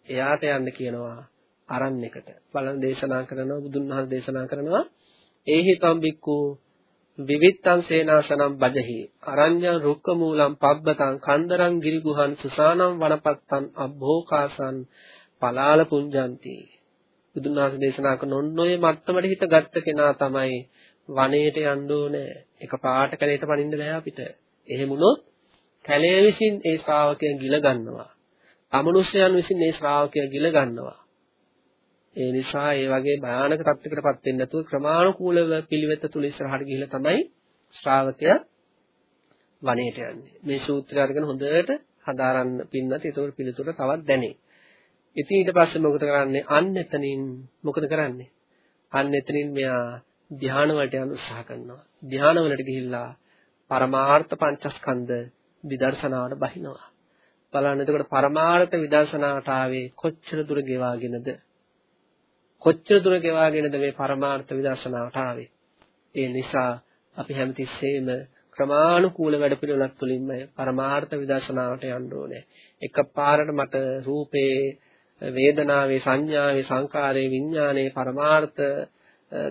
Speaker 1: එයාට යන්න කියනවා අරණ්‍යකට. බලන දේශනා කරනවා බුදුන් වහන්සේ දේශනා කරනවා ඒහි තම්බික්කු විවිත්තං සේනාසනම් බජහි අරඤ්ඤං රුක්ක මූලං පබ්බතං කන්දරං ගිරිගුහං සුසානං වනපත්තං අබ්භෝකාසං පලාල පුඤ්ජಂತಿ බුදුන් වහන්සේ දේශනා කරන ඔන්නෝය මට්ටමට හිත ගත්ත කෙනා තමයි වනයේට යන්න ඕනේ. එකපාරට කැලේට පනින්න බෑ අපිට. එහෙම වුණොත් කැලේ විසින් ඒ ශ්‍රාවකයන් ගිල ගන්නවා. අමනුෂ්‍යයන් විසින් ඒ ශ්‍රාවකයන් ගිල ගන්නවා. ඒ නිසා ඒ වගේ භයානක තත්යකටපත් වෙන්නේ නැතුව ක්‍රමානුකූලව පිළිවෙත තුල ඉස්සරහට ගිහිල්ලා තමයි ශ්‍රාවකයා වනයේට යන්නේ. මේ සූත්‍රය අරගෙන හොඳට හදාරන්න පින්නත් ඒතකොට පිළිතුර තවත් දැනේ. ඉතින් ඊට පස්සේ මොකද කරන්නේ? අන්න එතනින් මොකද කරන්නේ? අන්න එතනින් මෙයා ධ්‍යාන වලට යන උත්සාහ කරනවා. ධ්‍යාන වලට ගිහිල්ලා පරමාර්ථ පංචස්කන්ධ විදර්ශනාවට බහිනවා. බලන්න එතකොට පරමාර්ථ විදර්ශනාවට ආවේ කොච්චර දුර ගෙවාගෙනද? කොච්චර දුර ගෙවාගෙනද මේ පරමාර්ථ විදර්ශනාවට ආවේ. ඒ නිසා අපි හැමතිස්සෙම ක්‍රමානුකූල වැඩපිළිවෙලක් තුළින්ම පරමාර්ථ විදර්ශනාවට යන්න ඕනේ. එකපාරට මට රූපේ වේදනාවේ සංඥාවේ සංකාරයේ විඥානයේ පරමාර්ථ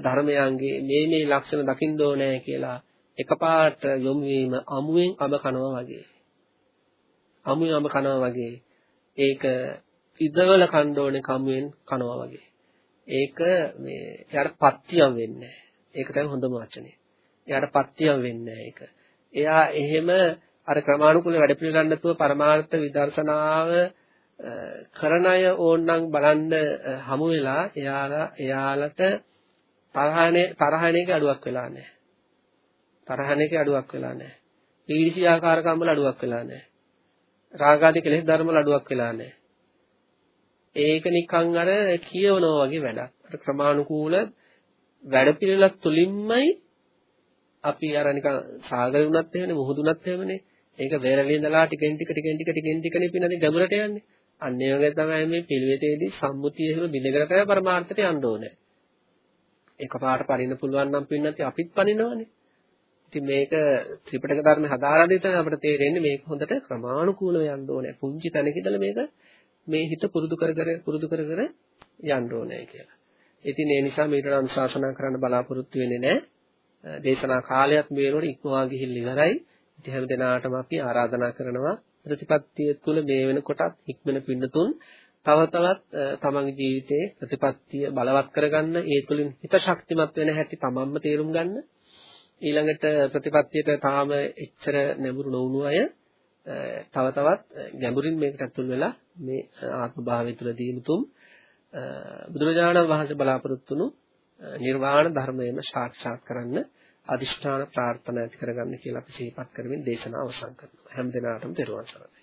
Speaker 1: ධර්මයන්ගේ මේ මේ ලක්ෂණ දකින්න ඕනේ කියලා එකපාරට යොමු වීම අමුවෙන් අම කනවා වගේ. අමුවෙන් අම කනවා වගේ. ඒක ඉදවල කන්න ඕනේ කමුවෙන් කනවා වගේ. ඒක මේ එයාට පත්තියම් වෙන්නේ ඒක තමයි හොඳම වචනේ. එයාට පත්තියම් වෙන්නේ ඒක. එයා එහෙම අර ක්‍රමානුකූල වැඩ පිළිවෙලක් නැතුව පරමාර්ථ විදර්ශනාව කරන අය ඕනනම් බලන්න හමු වෙලා එයාලා එයාලට තරහනේ තරහණේක අඩුවක් වෙලා නැහැ. තරහණේක අඩුවක් වෙලා නැහැ. ඊර්ෂ්‍යාකාරකම් වල අඩුවක් වෙලා නැහැ. රාගාදී කෙලෙස් ධර්ම වල අඩුවක් වෙලා නැහැ. ඒක නිකන් අර කියවනවා වගේ වැඩක්. අර ක්‍රමානුකූල වැඩපිළිවෙලක් තුලින්මයි අපි අර නිකන් සාගර වුණත් එහෙමනේ මුහුදුණත් එහෙමනේ. ඒක වේරළේ ඉඳලා ටිකෙන් ටික ටිකෙන් ටික ටිකෙන් ටිකනේ පිනදී ගැඹුරට යන්නේ. අන්න ඒ වගේ තමයි මේ පිළිවෙතේදී සම්මුතිය එහෙම බිඳගෙන තමයි පරමාර්ථයට යන්න ඕනේ. එකපාරට පරින්න පුළුවන් නම් පින්නත් අපිත් පනිනවනේ. ඉතින් මේක ත්‍රිපිටක ධර්ම හදාලා දෙතන අපිට තේරෙන්නේ මේක හොඳට ක්‍රමානුකූලව යන්න ඕනේ. පුංචි තැනක ඉඳලා මේක මේ හිත පුරුදු කර කර පුරුදු කර කර යන්න ඕනේ කියලා. ඉතින් ඒ නිසා මේකට අනුශාසනා කරන්න බලාපොරොත්තු වෙන්නේ නැහැ. දේශනා කාලයක් මේ වෙනකොට ඉක්මවා ගිහිල්ලා ඉවරයි. ඉතින් හැම දිනාටම අපි ආරාධනා කරනවා ප්‍රතිපත්තිය තුළ මේ වෙනකොටත් හික්මන පින්නතුන් තව තවත් තමන්ගේ ජීවිතයේ ප්‍රතිපත්තිය බලවත් කරගන්න ඒ තුළින් හිත ශක්තිමත් වෙන හැටි තමන්ම තේරුම් ගන්න ඊළඟට ප්‍රතිපත්තියට තාම එච්චර නැඹුරු නොවුණු අය තව තවත් ගැඹුරින් මේකට ඇතුල් වෙලා මේ ආත්ම භාවය තුළ දීමුතුම් බුදුරජාණන් වහන්සේ බලාපොරොත්තු වුණු නිර්වාණ ධර්මයම සාක්ෂාත් කරන්න අදිෂ්ඨාන ප්‍රාර්ථනා ඇති කරගන්න කියලා අපි සිහිපත් කරමින් දේශනාව අවසන් කරනවා. හැම දිනාටම දරුවන් සරණයි.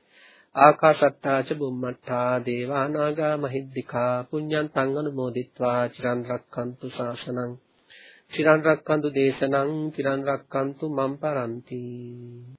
Speaker 1: ආකාශත්තාච බුම්මත්තා දේවා නාග මහිද්దికා පුඤ්ඤං තං අනුමෝදිත්වා චිරන් රක්칸තු ශාසනං. චිරන් රක්칸තු දේශනං චිරන් රක්칸තු මම් පරන්ති.